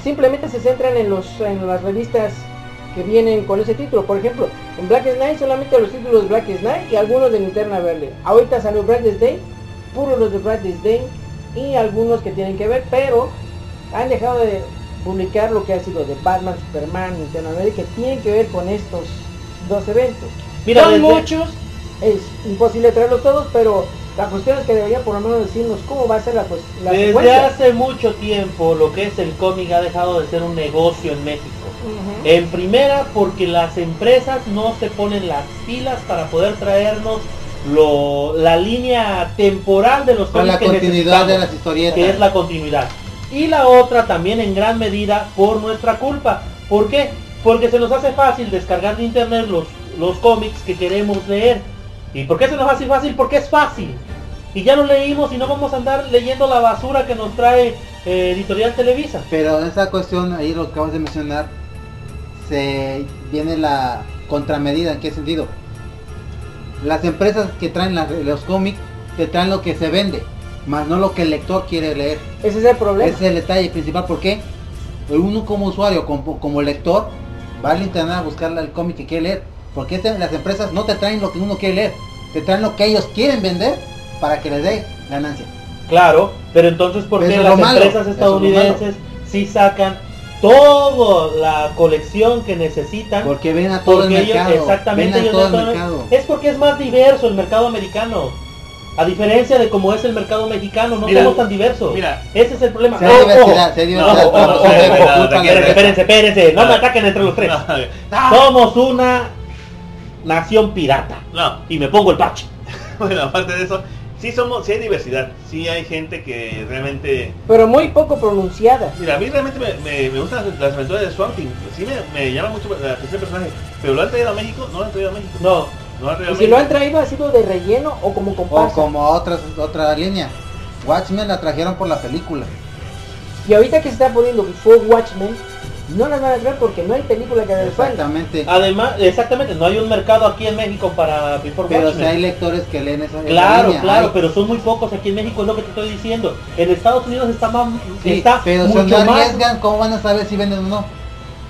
simplemente se centran en los en las revistas que vienen con ese título. Por ejemplo, en Black Knight solamente los títulos Black Knight y algunos de Linterna Verde. Ahorita salió Brightest Day, puros los de Brightest Day y algunos que tienen que ver, pero han dejado de publicar lo que ha sido de Batman, Superman, Linterna Verde, que tienen que ver con estos dos eventos. Mira, Son desde- muchos, es imposible traerlos todos, pero la cuestión es que debería por lo menos decirnos cómo va a ser la, pues, la Desde secuencia. hace mucho tiempo lo que es el cómic ha dejado de ser un negocio en México. En primera porque las empresas no se ponen las pilas para poder traernos lo, la línea temporal de los Con cómics la que continuidad de las historietas. que es la continuidad. Y la otra también en gran medida por nuestra culpa. ¿Por qué? Porque se nos hace fácil descargar de internet los, los cómics que queremos leer. ¿Y por qué se nos hace fácil? Porque es fácil. Y ya lo leímos y no vamos a andar leyendo la basura que nos trae eh, Editorial Televisa. Pero esa cuestión, ahí lo que acabas de mencionar, se viene la contramedida. ¿En qué sentido? Las empresas que traen la- los cómics te traen lo que se vende, más no lo que el lector quiere leer. Ese es el problema. Ese es el detalle principal. ¿Por qué? Uno como usuario, como, como lector, va al internet a buscar el cómic que quiere leer. Porque este- las empresas no te traen lo que uno quiere leer, te traen lo que ellos quieren vender para que les dé ganancia. Claro, pero entonces ¿por qué las malo, empresas eso es estadounidenses sí sacan toda la colección que necesitan? Porque ven a todo el ellos- mercado. exactamente, ven a ellos todo el no están- mercado. Es porque es más diverso el mercado americano. A diferencia de como es el mercado mexicano, no Mira, somos tan diversos. mira. Ese es el problema. Ojo, diversidad, diversidad, se la espérense, espérense, espérense, no me ataquen entre los tres. [LAUGHS] Somos una nación pirata. no, Y me pongo el parche. [LAUGHS] bueno, aparte de eso, sí somos, sí hay diversidad, sí hay gente que realmente Pero muy poco pronunciada. Mira, a mí realmente me, me, me gustan las, las aventuras de Swamp Thing. Sí me, me llama mucho la atención el personaje. Pero lo han traído a México, no lo han traído a México. No, No han traído Y a si lo han México. traído ha sido de relleno o como O comparsa. como otras, otra línea. Watchmen la trajeron por la película. Y ahorita que se está poniendo Before Watchmen, no las van a traer porque no hay película que haga falta. Exactamente. además, exactamente, no hay un mercado aquí en México para Before Pero Watchmen. si hay lectores que leen esa, esa Claro, línea, claro, hay. pero son muy pocos aquí en México, es lo que te estoy diciendo. En Estados Unidos está más, Sí, está pero si no más, arriesgan, ¿cómo van a saber si venden o no?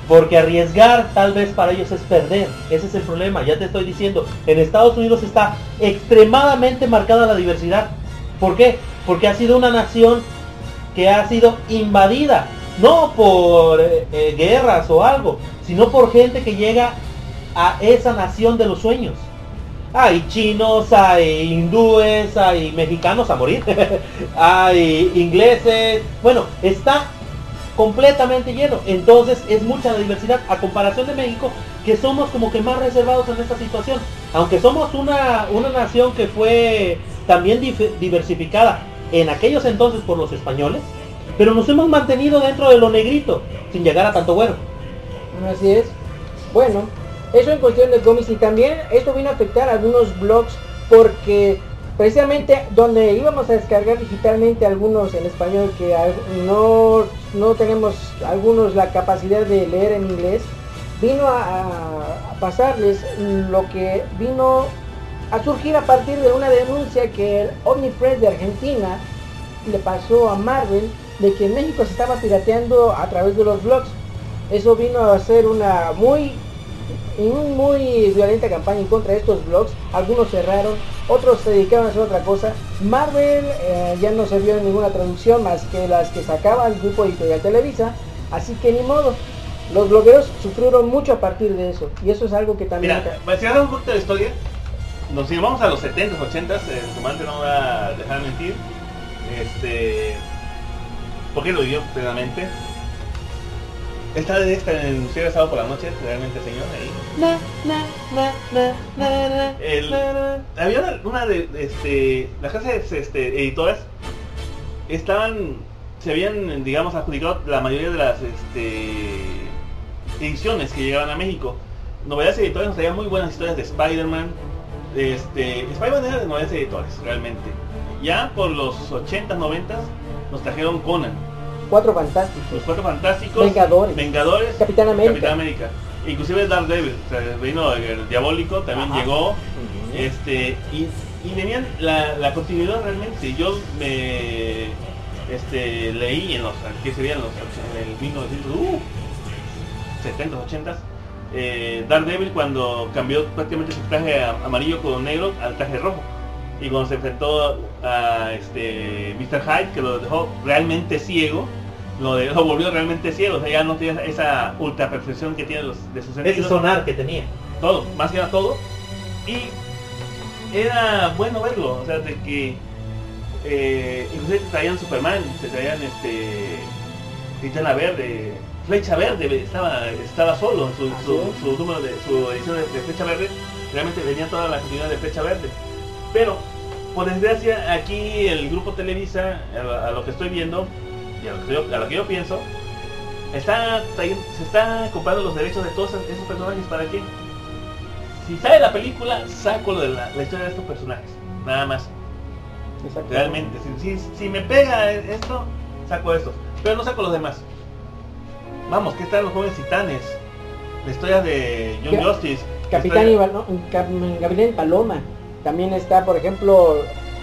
porque arriesgar tal vez para ellos es perder. Ese es el problema, ya te estoy diciendo. En Estados Unidos está extremadamente marcada la diversidad. ¿Por qué? Porque ha sido una nación que ha sido invadida, no por eh, eh, guerras o algo, sino por gente que llega a esa nación de los sueños. Hay chinos, hay hindúes, hay mexicanos a morir, [LAUGHS] hay ingleses, bueno, está completamente lleno. Entonces es mucha la diversidad a comparación de México, que somos como que más reservados en esta situación. Aunque somos una, una nación que fue también diversificada en aquellos entonces por los españoles, pero nos hemos mantenido dentro de lo negrito, sin llegar a tanto güero. Así es. Bueno, eso en cuestión de cómics y también esto vino a afectar a algunos blogs porque precisamente donde íbamos a descargar digitalmente algunos en español que no, no tenemos algunos la capacidad de leer en inglés, vino a- a pasarles lo que vino a surgir a partir de una denuncia que el Omnipress de Argentina le pasó a Marvel de que en México se estaba pirateando a través de los blogs. Eso vino a ser una muy muy violenta campaña en contra de estos blogs. Algunos cerraron, otros se dedicaron a hacer otra cosa. Marvel eh, ya no se vio en ninguna traducción más que las que sacaba el grupo editorial Televisa. Así que ni modo. Los blogueros sufrieron mucho a partir de eso. Y eso es algo que también... Mira, cerrar un poquito la historia, nos llevamos a los 70s, 80s, el comandante no va a dejar mentir. Este. Porque lo vivió plenamente. Esta de esta en Ciudad Sábado por la noche, realmente señor, ahí. El- había una, una de, este, las casas este, editoras estaban se habían, digamos, adjudicado la mayoría de las este, ediciones que llegaban a México. Novedades editores nos traían muy buenas historias de Spider-Man. Este, Spider-Man era de novedades editores, realmente. Ya por los 80s, 90s nos trajeron Conan. Cuatro Los fantásticos. Cuatro Fantásticos. Vengadores. Vengadores. Capitán América. Capitán América. Inclusive Daredevil. O sea, vino el Diabólico, también Ajá. llegó. Este, y, y venían la, la continuidad realmente. Yo me este, leí en los, ¿qué serían los, en el 1900, uh, 70, 80 eh, Daredevil cuando cambió prácticamente su traje amarillo con negro al traje rojo. Y cuando se enfrentó a este Mr. Hyde, que lo dejó realmente ciego, lo, de- [LAUGHS] lo volvió realmente ciego, o sea, ya no tiene esa ultra perfección que tiene los, de sus Ese sentidos sonar que tenía. todo, más que nada todo. Y era bueno verlo, o sea, de que eh, inclusive te traían Superman, te traían este Linterna Verde, Flecha Verde, estaba, estaba solo en su, su, número de su edición de, de Flecha Verde, realmente venía toda la continuidad de Flecha Verde. Pero, por desgracia, aquí el grupo Televisa, a, lo- que estoy viendo, y a lo que yo, a lo que yo pienso, está se está comprando los derechos de todos esos personajes para qué? Si sale la película, saco lo de la, la historia de estos personajes. Nada más. Realmente. Si, si- si me pega esto, saco esto. Pero no saco los demás. Vamos, ¿qué tal los jóvenes titanes? La historia de John Justice. Capitán historia Ival- no, Cap- Paloma. También está, por ejemplo,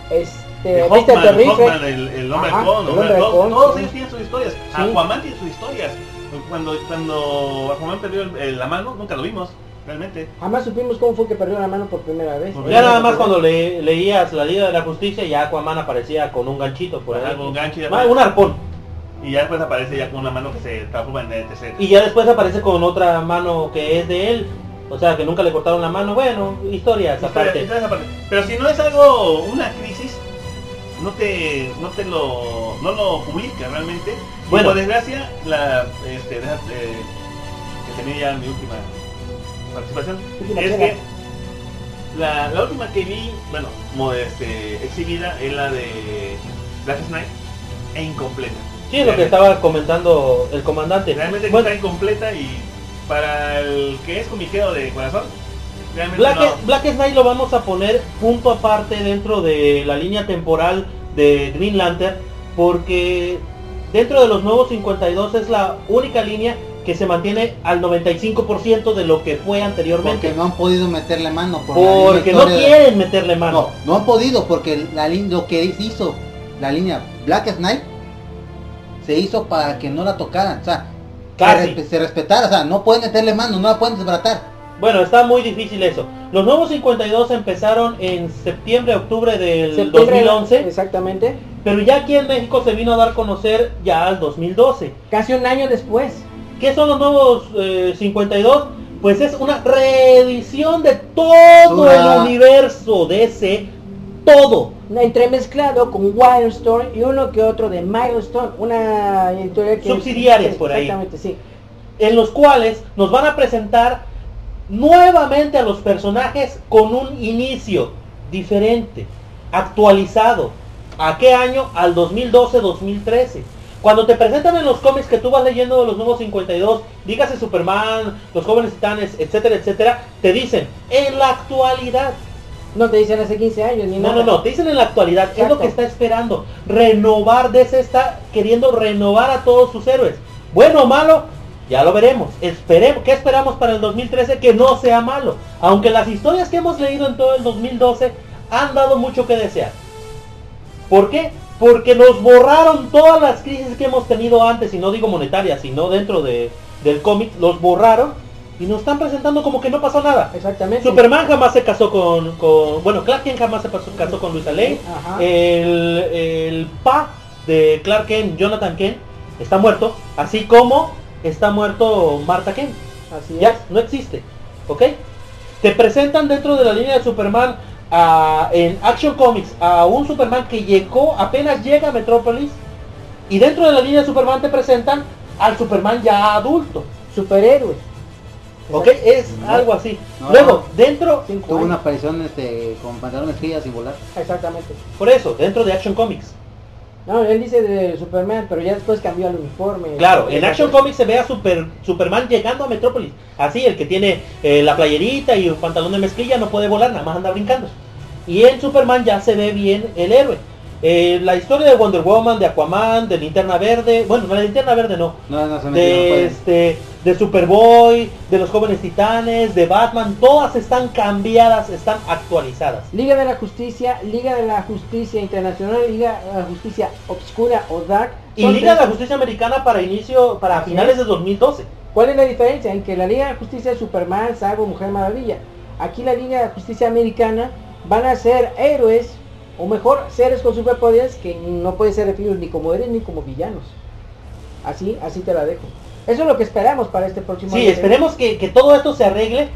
este Terrific. El, el hombre Ajá, el halcón, todos sí. ellos tienen sus historias. Sí. Aquaman tiene sus historias. Cuando, cuando Aquaman perdió el- el- la mano, nunca lo vimos, realmente. Jamás supimos cómo fue que perdió la mano por primera vez. Por Ya nada más cuando le, leías la Liga de la Justicia, ya Aquaman aparecía con un ganchito por ahí. Con un gancho y Ah, un arpón. Y ya después aparece ya con una mano que se transforma en ETC. Y ya después aparece con otra mano que es de él. O sea, que nunca le cortaron la mano. Bueno, historias Historia- aparte. historias aparte. Pero si no es algo, una crisis, no te, no te lo, no lo publica realmente. Y Bueno. por desgracia, la, este, deja- eh, que tenía ya mi última participación, Última es que la, la última que vi, bueno, mo- este, exhibida es la de Black Knight e incompleta. Sí, es lo que estaba comentando el comandante. Realmente Bueno, está incompleta y para el que es comiqueo de corazón, Black, no. Black Knight lo vamos a poner punto aparte dentro de la línea temporal de Green Lantern porque dentro de los nuevos 52 es la única línea que se mantiene al 95% de lo que fue anteriormente. Porque no han podido meterle mano. Por Porque no de- quieren meterle mano. No, no han podido porque la lo que hizo la línea Black Knight se hizo para que no la tocaran. O sea, se, Casi. respe- se respetara. O sea, no pueden meterle mano, no la pueden desbaratar. Bueno, está muy difícil eso. Los nuevos 52 empezaron en septiembre, octubre del Septiembre, 2011, Exactamente. pero ya aquí en México se vino a dar a conocer ya al 2012. Casi un año después. ¿Qué son los nuevos eh, 52? Pues es una reedición de todo Una- el universo DC, todo. Entremezclado con Wildstorm y uno que otro de Milestone, una editorial que... Subsidiarias por ahí. Exactamente, sí. en los cuales nos van a presentar nuevamente a los personajes con un inicio diferente, actualizado. ¿A qué año? Al 2012-2013. Cuando te presentan en los cómics que tú vas leyendo de los nuevos 52, dígase Superman, los jóvenes titanes, etcétera, etcétera, te dicen en la actualidad. No te dicen hace 15 años ni No, nada. no, no, te dicen en la actualidad, es lo que está esperando. Renovar, DC está queriendo renovar a todos sus héroes. Bueno o malo, ya lo veremos. Esperemos, ¿qué esperamos para el 2013? Que no sea malo. Aunque las historias que hemos leído en todo el 2012 han dado mucho que desear. ¿Por qué? Porque nos borraron todas las crisis que hemos tenido antes, y no digo monetarias, sino dentro de, del cómic, los borraron y nos están presentando como que no pasó nada. Exactamente. Superman jamás se casó con, con- bueno, Clark Kent jamás se pasó- casó con Luisa Lane. Ajá. El, el pa de Clark Kent, Jonathan Kent, está muerto, así como está muerto Martha Kent. Así Ya, es. no existe. ¿Ok? Te presentan dentro de la línea de Superman a- en Action Comics a un Superman que llegó, apenas llega a Metrópolis. Y dentro de la línea de Superman te presentan al Superman ya adulto. Superhéroe. ¿Ok? Es No. algo así. No. Luego, dentro, Tuvo años. una aparición este, con pantalones frías y volar. Exactamente. por eso, dentro de Action Comics. No, él dice de Superman, pero ya después cambió al uniforme. Claro, en Action Comics se ve a Super, Superman llegando a Metrópolis. Así, el que tiene eh, la playerita y un pantalón de mezclilla no puede volar, nada más anda brincando. Y en Superman ya se ve bien el héroe. Eh, la historia de Wonder Woman, de Aquaman, de Linterna Verde, bueno, no, la Linterna Verde no, No, no se me no de puede. este de Superboy, de los jóvenes titanes, de Batman, todas están cambiadas, están actualizadas. Liga de la Justicia, Liga de la Justicia Internacional, Liga de la Justicia Obscura o Dark. Y Liga de la Justicia Americana para inicio, para Así finales es. de 2012. ¿Cuál es la diferencia? En que la Liga de la Justicia es Superman, Sago, Mujer Maravilla. Aquí la Liga de la Justicia Americana van a ser héroes, o mejor, seres con superpoderes que no pueden ser definidos ni como héroes ni como villanos. Así, así te la dejo. Eso es lo que esperamos para este próximo Sí, año. esperemos que, que todo esto se arregle,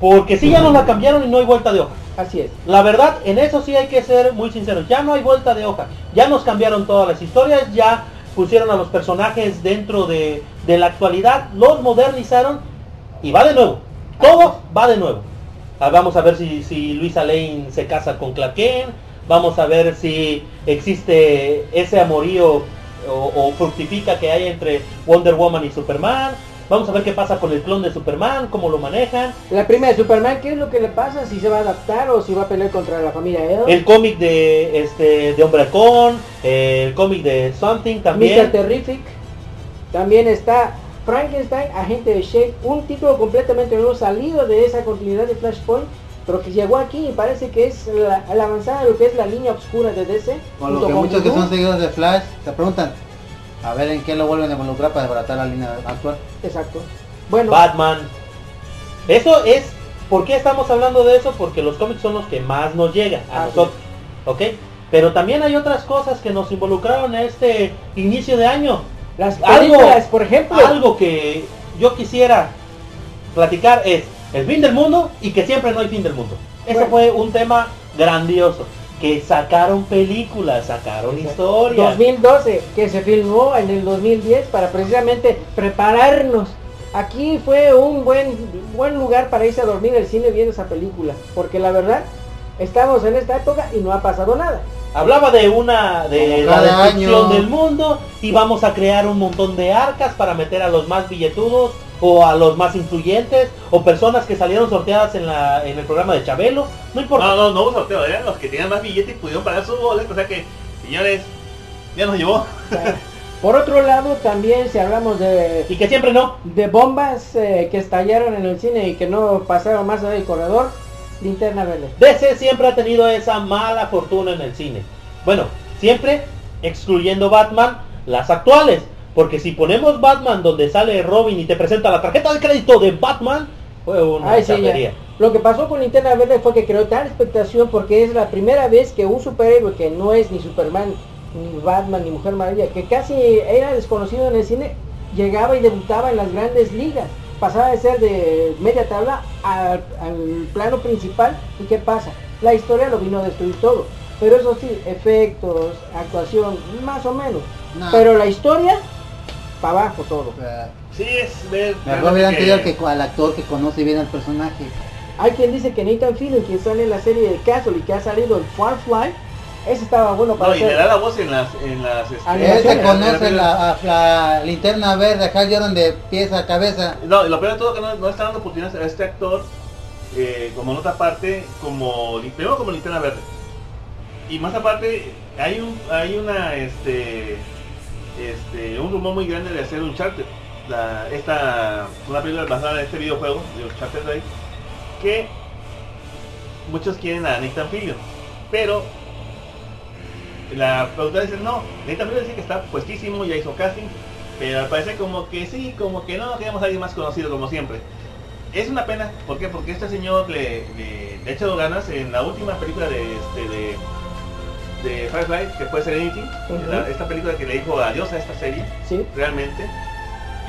porque si ya nos la cambiaron y no hay vuelta de hoja. Así es. La verdad, en eso sí hay que ser muy sinceros. Ya no hay vuelta de hoja. Ya nos cambiaron todas las historias, ya pusieron a los personajes dentro de, de la actualidad, los modernizaron y va de nuevo. Todo va de nuevo. Ah, Vamos a ver si, si Luisa Lane se casa con Clark Kent. Vamos a ver si existe ese amorío o, o fructifica que hay entre Wonder Woman y Superman. Vamos a ver qué pasa con el clon de Superman, cómo lo manejan. La primera de Superman, ¿qué es lo que le pasa? Si se va a adaptar o si va a pelear contra la familia L. El cómic de este de Hombre Halcón, el cómic de Something Mr. también. Terrific. También está Frankenstein, agente de Shade, un título completamente nuevo salido de esa continuidad de Flashpoint, pero que llegó aquí y parece que es la, la avanzada de lo que es la línea oscura de DC. Con lo que con muchos que son seguidores de Flash se preguntan, a ver en qué lo vuelven a involucrar para desbaratar la línea actual. Exacto. Bueno, Batman. Eso es, ¿por qué estamos hablando de eso? Porque los cómics son los que más nos llegan a Ah, nosotros, ¿ok? Pero también hay otras cosas que nos involucraron a este inicio de año. las algo- películas, por ejemplo, Algo que yo quisiera platicar es el fin del mundo y que siempre no hay fin del mundo. Eso Bueno. fue un tema grandioso. Que sacaron películas, sacaron historias. 2012, que se filmó en el 2010 para precisamente prepararnos. Aquí fue un buen, buen lugar para irse a dormir el cine viendo esa película, porque la verdad, estamos en esta época y no ha pasado nada. Hablaba de una de Como la destrucción año. del mundo y vamos a crear un montón de arcas para meter a los más billetudos o a los más influyentes o personas que salieron sorteadas en la en el programa de Chabelo, no importa. No, no, no hubo sorteo, eran los que tenían más billetes y pudieron pagar sus boletos, o sea que, señores, ya nos llevó. [LAUGHS] Por otro lado, también si hablamos de, Y que siempre no. de bombas eh, que estallaron en el cine y que no pasaron más allá del corredor, linterna verde. DC siempre ha tenido esa mala fortuna en el cine. Bueno, siempre excluyendo Batman, las actuales. Porque si ponemos Batman donde sale Robin y te presenta la tarjeta de crédito de Batman, fue una Ay, sí. Lo que pasó con Linterna Verde fue que creó tal expectación porque es la primera vez que un superhéroe que no es ni Superman, ni Batman, ni Mujer Maravilla, que casi era desconocido en el cine, llegaba y debutaba en las grandes ligas. Pasaba de ser de media tabla al, al plano principal. ¿Y qué pasa? La historia lo vino a destruir todo. Pero eso sí, efectos, actuación, más o menos. No. Pero la historia, para abajo todo. Sea, Sí, es ver... Mejor hubieran querido que al actor que conoce bien el personaje. Hay quien dice que Nathan Fillion, quien sale en la serie de Castle y que ha salido en Firefly, ese estaba bueno para No, y le da la voz en las... En las este, Ah, Él se conoce la, linterna verde, a Hal Jordan de pies a cabeza. No, y lo peor de todo que no, no está dando oportunidades a este actor eh, como nota aparte, como primero como linterna verde. Y más aparte, hay un hay una este este un rumor muy grande de hacer un charter. La, esta una película basada en este videojuego de Uncharted Ray que muchos quieren a Nathan Fillion, pero la productora dice no, Nathan Fillion dice que está puestísimo, ya hizo casting, pero al parecer como que sí, como que no, queremos a alguien más conocido como siempre. Es una pena, ¿por qué? Porque este señor le, le, le ha echado ganas en la última película de este de, de Firefly, que fue Serenity, la- esta película que le dijo adiós a esta serie, Sí, realmente.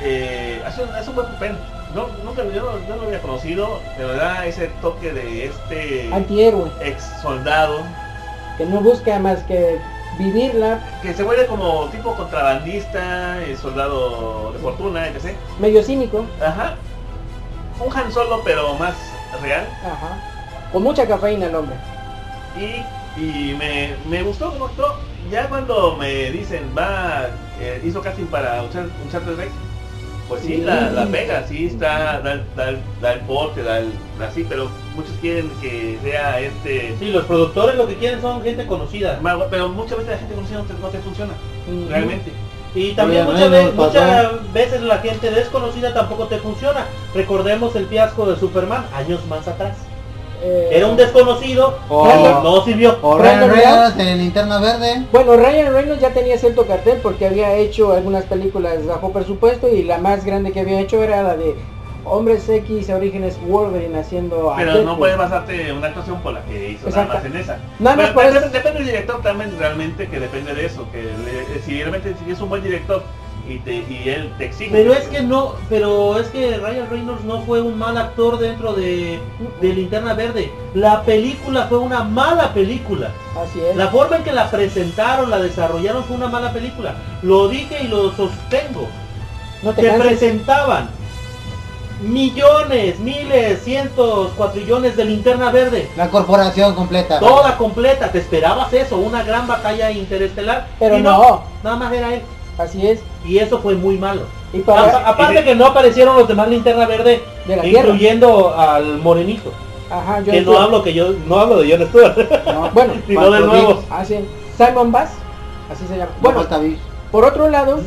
Eh, hace, un, hace un buen papel. No, nunca yo no, yo no lo había conocido, pero da ese toque de este antihéroe, ex soldado que no busca más que vivirla, que se vuelve como tipo contrabandista, eh, soldado de fortuna, etc. medio cínico, Ajá. Un Han Solo, pero más real. ajá, con mucha cafeína el hombre. Y, y me, me gustó como actuó. ya cuando me dicen, va, eh, hizo casting para Uncharted Rex, pues sí, Sí. la, la pega, sí está, da, el- da da el porte, da el, así, pero muchos quieren que sea este... Sí, los productores lo que quieren son gente conocida. Pero muchas veces la gente conocida no te, no te funciona, realmente. Y también muchas, bueno, ve- pasó. muchas veces la gente desconocida tampoco te funciona. Recordemos el fiasco de Superman años más atrás. Eh, Era un desconocido, pero no sirvió. O Ryan Reynolds. En Linterna Verde. Bueno, Ryan Reynolds ya tenía cierto cartel porque había hecho algunas películas bajo presupuesto y la más grande que había hecho era la de Hombres X Orígenes Wolverine haciendo a Pero no puedes basarte en una actuación por la que hizo nada más en esa. Nada más Pero por depende, eso- depende del director también realmente que depende de eso, que le- si realmente si es un buen director y, te, y él te exige. Pero es que no, pero es que Ryan Reynolds no fue un mal actor dentro de, de Linterna Verde. La película fue una mala película. Así es. La forma en que la presentaron, la desarrollaron fue una mala película. Lo dije y lo sostengo. no te presentaban millones, miles, cientos, cuatrillones de linterna verde. La corporación completa. Toda completa, te esperabas eso, una gran batalla interestelar. Pero y no. Nada más era él. Así es. Y eso fue muy malo. Y para A- aparte que no aparecieron los demás linterna verde, de la Tierra. incluyendo al morenito. Ajá, yo Que no hablo que yo no hablo de John Stewart. No, [LAUGHS] Bueno, y no de nuevo. Dix. Así, Simon Bass, así se llama. Bueno, Bueno, por otro lado,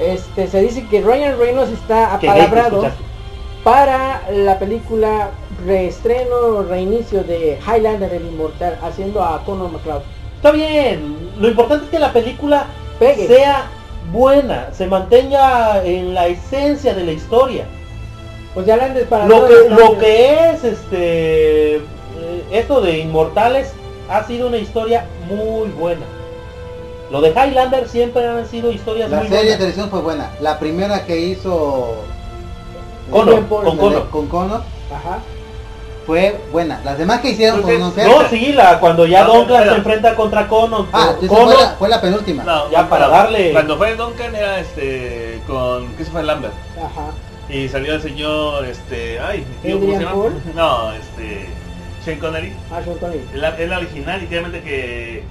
este se dice que Ryan Reynolds está apalabrado para la película reestreno o reinicio de Highlander el Inmortal, haciendo a Conor McLeod. Está bien. Lo importante es que la película Pegue. sea buena, se mantenga en la esencia de la historia. Pues ya la han. Lo que, lo que es este eh, esto de Inmortales ha sido una historia muy buena. Lo de Highlander siempre han sido historias La muy serie de buenas. televisión fue buena. La primera que hizo Connor, con la Connor. con Connor Ajá. Fue buena. Las demás que hicieron Pues no. No, sí, la, cuando ya No, Douglas pero- se enfrenta contra Connor. Ah, entonces Connor- fue la, fue la penúltima. No, Ya para darle- Cuando fue Duncan era este con Christopher Lambert. Ajá. Y salió el señor este. Ay, tío, ¿cómo ¿Adrian se llama? Paul? No, este. Shane Connery. Ah, Sean Connery. Es la, es la original y realmente que.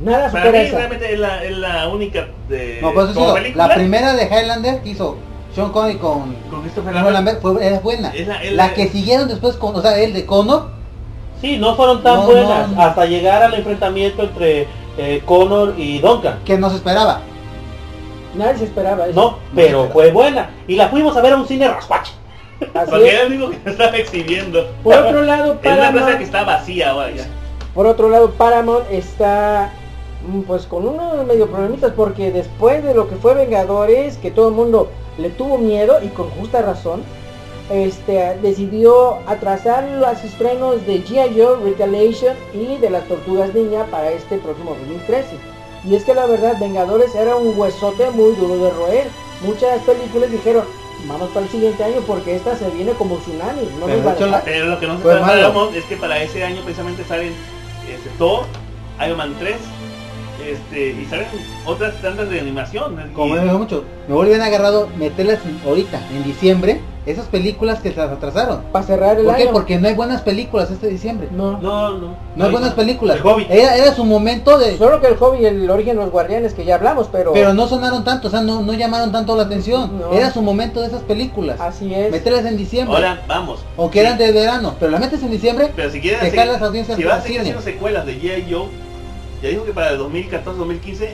Nada Para mí esa. realmente es la, es la única de. no, pues como sí, película. la primera de Highlander que hizo Sean Connery con Con Christopher Lambert. Lambert fue, era buena. Es la- es la la- que siguieron después con, o sea, el de Connor, Sí, no fueron tan No, buenas no. hasta llegar al enfrentamiento entre eh, Connor y Duncan. que no se esperaba. Nadie se esperaba eso. No, pero fue buena. Y la fuimos a ver a un cine rascuache. Así [LAUGHS] Porque es. era el único que estaba exhibiendo. Por otro lado, [LAUGHS] Es una plaza que Paramount, está vacía ahora ya. por otro lado, Paramount está mm, pues con unos medio problemitas porque después de lo que fue Vengadores, que todo el mundo le tuvo miedo y con justa razón, este decidió atrasar los estrenos de G.I. Joe Retaliation y de las Tortugas Niña para este próximo 2013. Y es que la verdad, Vengadores era un huesote muy duro de roer. Muchas películas dijeron, vamos para el siguiente año porque esta se viene como tsunami. No Pero nos va a de hecho, dejar". Pero lo que no. Paramount es que para ese año precisamente salen este, Thor, Iron Man 3, este, y salen otras tantas de animación. Como y- me dijo mucho, me vuelven agarrado meterlas ahorita, en diciembre, esas películas que se las atrasaron. Para cerrar el ¿Por qué? año. Porque no hay buenas películas este diciembre. No. No, no. No hay buenas películas. El Hobbit. Era, era su momento de... Solo que el hobby y el origen de los guardianes que ya hablamos, pero, Pero no sonaron tanto, o sea, no, no llamaron tanto la atención. No. Era su momento de esas películas. así es. Meterlas en diciembre. Ahora vamos. o que eran de verano, pero la metes en diciembre, Pero si quieren te caen las audiencias si a seguir haciendo secuelas de G.I. Joe, ya dijo que para el 2014-2015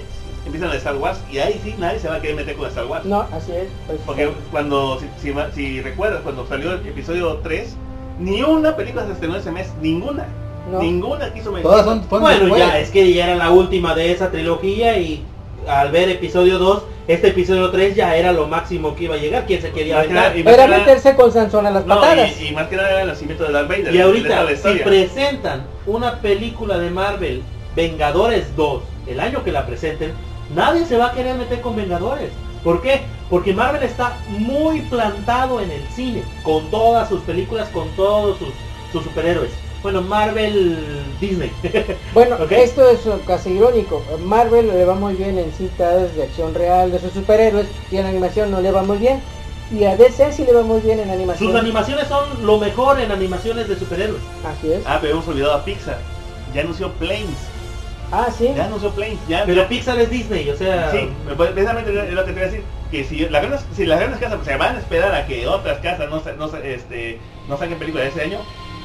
empiezan las Star Wars y ahí sí nadie se va a querer meter con Star Wars. No, así es. pues, Porque cuando, si, si, ma- si recuerdas, cuando salió el episodio 3, ni una película se estrenó ese mes, ninguna. No. Ninguna quiso meter. todas son Bueno, después. ya es que ya era la última de esa trilogía y al ver episodio 2, este episodio 3 ya era lo máximo que iba a llegar. ¿Quién se quería que aventar? Era meterse con Sansón a las No, patadas. y, y más que nada era el nacimiento de Darth Vader. Y ahorita, si presentan una película de Marvel, Vengadores 2, el año que la presenten, nadie se va a querer meter con Vengadores. ¿Por qué? Porque Marvel está muy plantado en el cine, con todas sus películas, con todos sus, sus superhéroes. Bueno, Marvel Disney. [LAUGHS] Bueno, esto es casi irónico. Marvel le va muy bien en cintas de acción real de sus superhéroes y en animación no le va muy bien. Y a DC sí le va muy bien en animación. sus animaciones son lo mejor en animaciones de superhéroes. Así es. Ah, pero hemos olvidado a Pixar. Ya anunció Planes. Ah, sí. Ya anunció Planes, ya. Pero ya- Pixar es Disney, o sea... Sí, pues, precisamente es lo que te voy a decir. Que si, las grandes, si las grandes casas se van a esperar a que otras casas no, no, este, no saquen películas de ese año,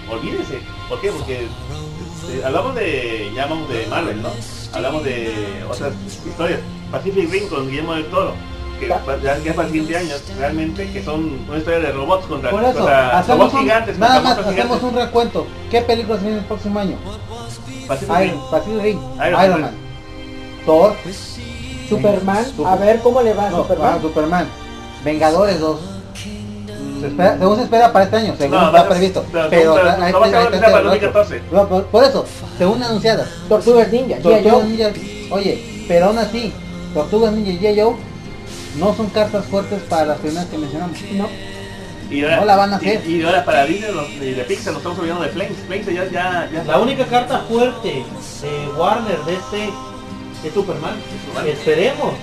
olvídense. ¿Por qué? Porque eh, hablamos de, ya hablamos de Marvel, ¿no? Hablamos de otras historias. Pacific Rim con Guillermo del Toro, que pa- ya, ya para el siguiente año, realmente, que son una historia de robots contra, Por eso, contra hacemos robots un, gigantes, nada más, hacemos gigantes. un recuento. ¿Qué películas vienen el próximo año? Pacific Rim. Iron, Pacific Rim, Iron Iron, Man. Man, Thor, Superman, Super- a ver cómo le va a no, Superman. ah, Superman, Vengadores 2. Se espera, según se espera para este año, según No, está a previsto. pero- Pero, pero- ahí- no va a sea para el otro. 2014. No, por, por eso, según anunciadas. Tortugas Ninja. Tortugas. Ninja, oye, pero aún así, Tortugas Ninja y G.I. No son cartas fuertes para las primeras que mencionamos. No. Y ahora, No la van a hacer. Y, y ahora para Disney los- y de Pixar nos estamos olvidando de Planes. Planes ya, ya, ya La única carta fuerte de Warner DC es Superman. Superman. Esperemos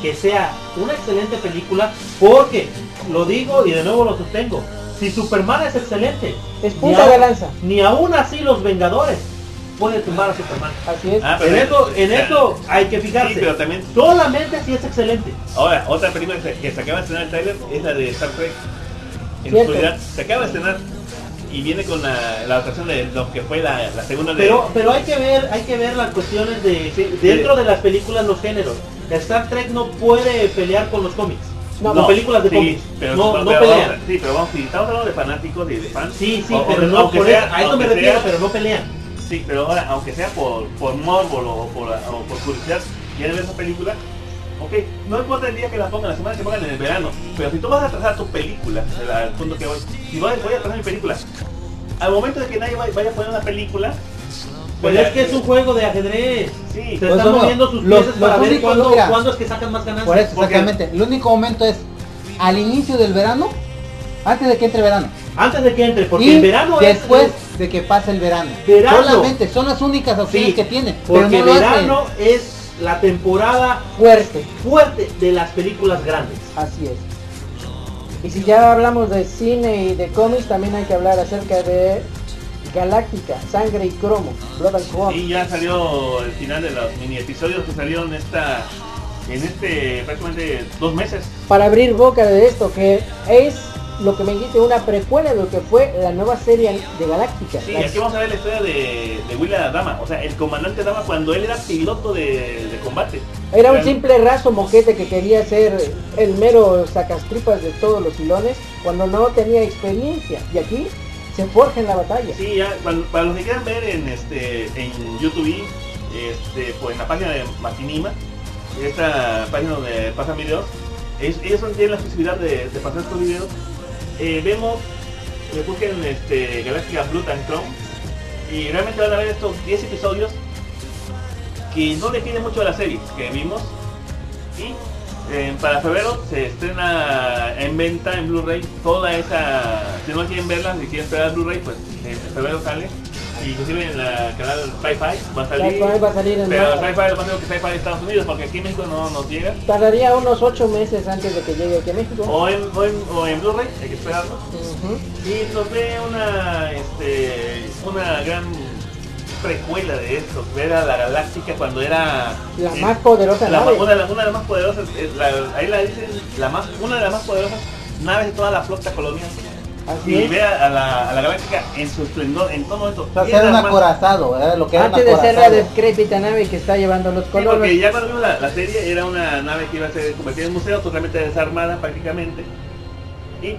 que sea una excelente película porque, lo digo y de nuevo lo sostengo, si Superman es excelente, Es ni punta aún- de lanza. ni aún así los Vengadores pueden tumbar a Superman. Así es. Ah, pero En es- eso, en o sea, eso hay que fijarse. Sí, pero también. Solamente si es excelente. Ahora, otra película que se, que se acaba de estrenar el trailer es la de Star Trek. En Cierto. oscuridad. Se acaba de estrenar y viene con la, la adaptación de lo que fue la, la segunda de. Pero, pero hay que ver, hay que ver las cuestiones de Sí, dentro sí. de las películas los géneros. Star Trek no puede pelear con los cómics. No, las películas de sí, cómics. pero, no, pero no vamos- pelean. sí, pero vamos, si estamos hablando de fanáticos y de fans. Sí, sí, o- pero aunque- no por sea- a eso me refiero, sea- pero no pelean. Sí, pero ahora, aunque sea por, por morbo o por, o por curiosidad, quieren ver esa película, ok, no importa el día que la pongan, la semana que pongan en el verano, pero si tú vas a trazar tu película, el, al punto que voy, si voy, voy a trazar mi película, al momento de que nadie vaya, vaya a poner una película, Pues es que es un juego de ajedrez. Sí, Se Pues están no, moviendo sus los- piezas los para ver cuándo, mira. cuándo es que sacan más ganancias. Por eso, Porque- exactamente. El único momento es al inicio del verano, antes de que entre verano. Antes de que entre, porque y el verano después es... de que pase el verano. Verano. Solamente, son las únicas opciones Sí, que tienen. Pero Porque no lo hacen. verano es la temporada Fuerte. fuerte de las películas grandes. Así es. Y si ya hablamos de cine y de cómics, también hay que hablar acerca de Galáctica, Sangre y Cromo, Blood and Chrome. y ya salió el final de los mini episodios que salieron esta, en este prácticamente dos meses. Para abrir boca de esto, que es lo que me dijiste, una precuela de lo que fue la nueva serie de Galáctica. Sí, aquí vamos a ver la historia de, de Willa Dama, o sea, el comandante Dama cuando él era piloto de, de combate. Era un simple raso moquete que quería ser el mero sacastripas de todos los filones cuando no tenía experiencia. Y aquí se forja en la batalla. Sí, ya, para los que quieran ver en este en YouTube, este, pues en la página de Maquinima, esta página donde pasan videos, ellos, ellos tienen la posibilidad de, de pasar estos videos. Eh, vemos, eh, busquen este, Galáctica Blood and Chrome y realmente van a ver estos 10 episodios que no definen mucho de la serie que vimos y eh, para febrero se estrena en venta en Blu-ray toda esa si no quieren verla si quieren esperar Blu-ray pues en febrero sale inclusive en la canal Sci-Fi va a salir Sci-Fi va a salir en pero. Sci-Fi lo más que Sci-Fi de Estados Unidos porque aquí en México no nos llega Tardaría unos ocho meses antes de que llegue aquí a México. o en, o en, o en Blu-ray hay que esperarlo y nos ve una este una gran precuela de esto ver a la galáctica cuando era La eh, más poderosa la, nave. una, de las, una de las más poderosas, eh, la- ahí la dicen, la más, una de las más poderosas naves de toda la flota colonial. Así Y es. ve a, a la, a la galáctica en su esplendor, en todo momento. O sea, ser un acorazado, ¿verdad? Lo que era un Antes de ser la decrépita nave que está llevando los Sí, porque colores. ya cuando vimos la, la serie era una nave que iba a ser convertida en museo, totalmente desarmada prácticamente. Y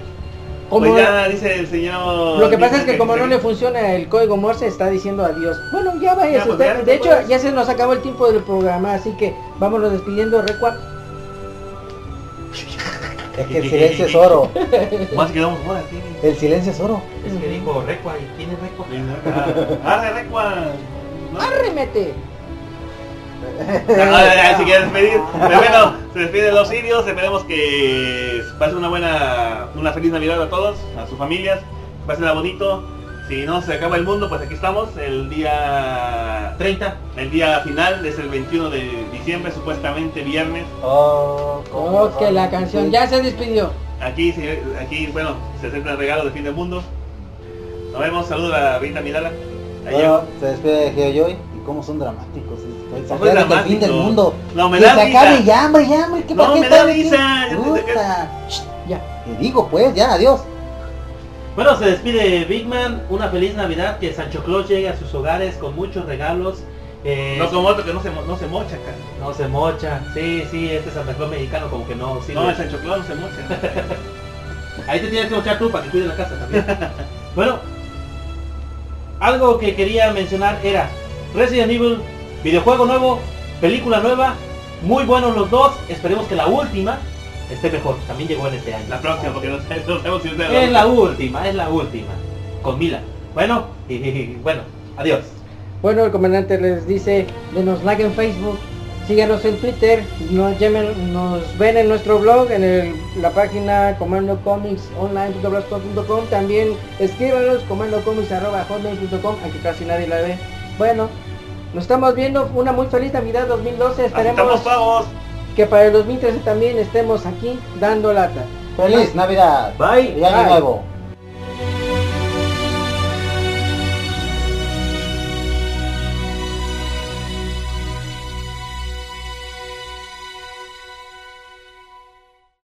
Como- pues ya dice el señor... Lo que pasa es que como no le funciona el código Morse está diciendo adiós. Bueno, ya vaya. Ya, pues, ya, de ya hecho, puedes. ya se nos acabó el tiempo del programa, así que vámonos despidiendo. Recua. Es [LAUGHS] que el silencio es oro. [LAUGHS] Más quedamos fuera. El silencio es oro. Es que dijo Recua, ¿y quién es Recua? ¡Arre, recua! ¿No? ¡Arremete! Si quieres despedir. Pero bueno, se despiden los sirios. Esperemos que pasen una buena, una feliz Navidad a todos, a sus familias. Pásenla bonito. Si no se acaba el mundo, pues aquí estamos. El día 30. el día final es el 21 de diciembre, supuestamente viernes. Oh, cómo Oh, que la canción ya se despidió. Aquí, aquí bueno, se acerca el regalo de fin del mundo. Nos vemos. Saludos a Rita Midala. Ayer. Bueno, se despide de Geojoy y cómo son dramáticos. es- es Son sacar el dramáticos. fin del mundo. No, me que da se risa. acabe ya, hombre, ya, hombre. ¿qué, No, me da risa, ya te- Puta. Ya. Te digo, pues, ya, adiós. Bueno, se despide Big Man, una feliz Navidad, que Sancho Claus llegue a sus hogares con muchos regalos. eh, No como otro que no se, no se mocha acá. no se mocha, sí, sí, este Santa Claus mexicano como que no, sí, No, el Sancho Claus no se mocha. [LAUGHS] Ahí te tienes que mochar tú para que cuide la casa también. [LAUGHS] bueno, algo que quería mencionar era Resident Evil, videojuego nuevo, película nueva, muy buenos los dos, esperemos que la última esté mejor, también llegó en este año. La próxima, porque no, sabemos si es la última, es la última, con Mila. Bueno, [LAUGHS] y, bueno, adiós. Bueno, el comandante les dice, denos like en Facebook, síganos en Twitter, nos, llamen, nos ven en nuestro blog, en el- la página Comando Comics online.blogspot.com, también escríbanos comandocomics.com, aunque casi nadie la ve. Bueno, nos estamos viendo, una muy feliz Navidad 2012, Estamos esperemos pavos. Que para el 2013 también estemos aquí dando lata. Feliz Navidad. Bye. Y año nuevo.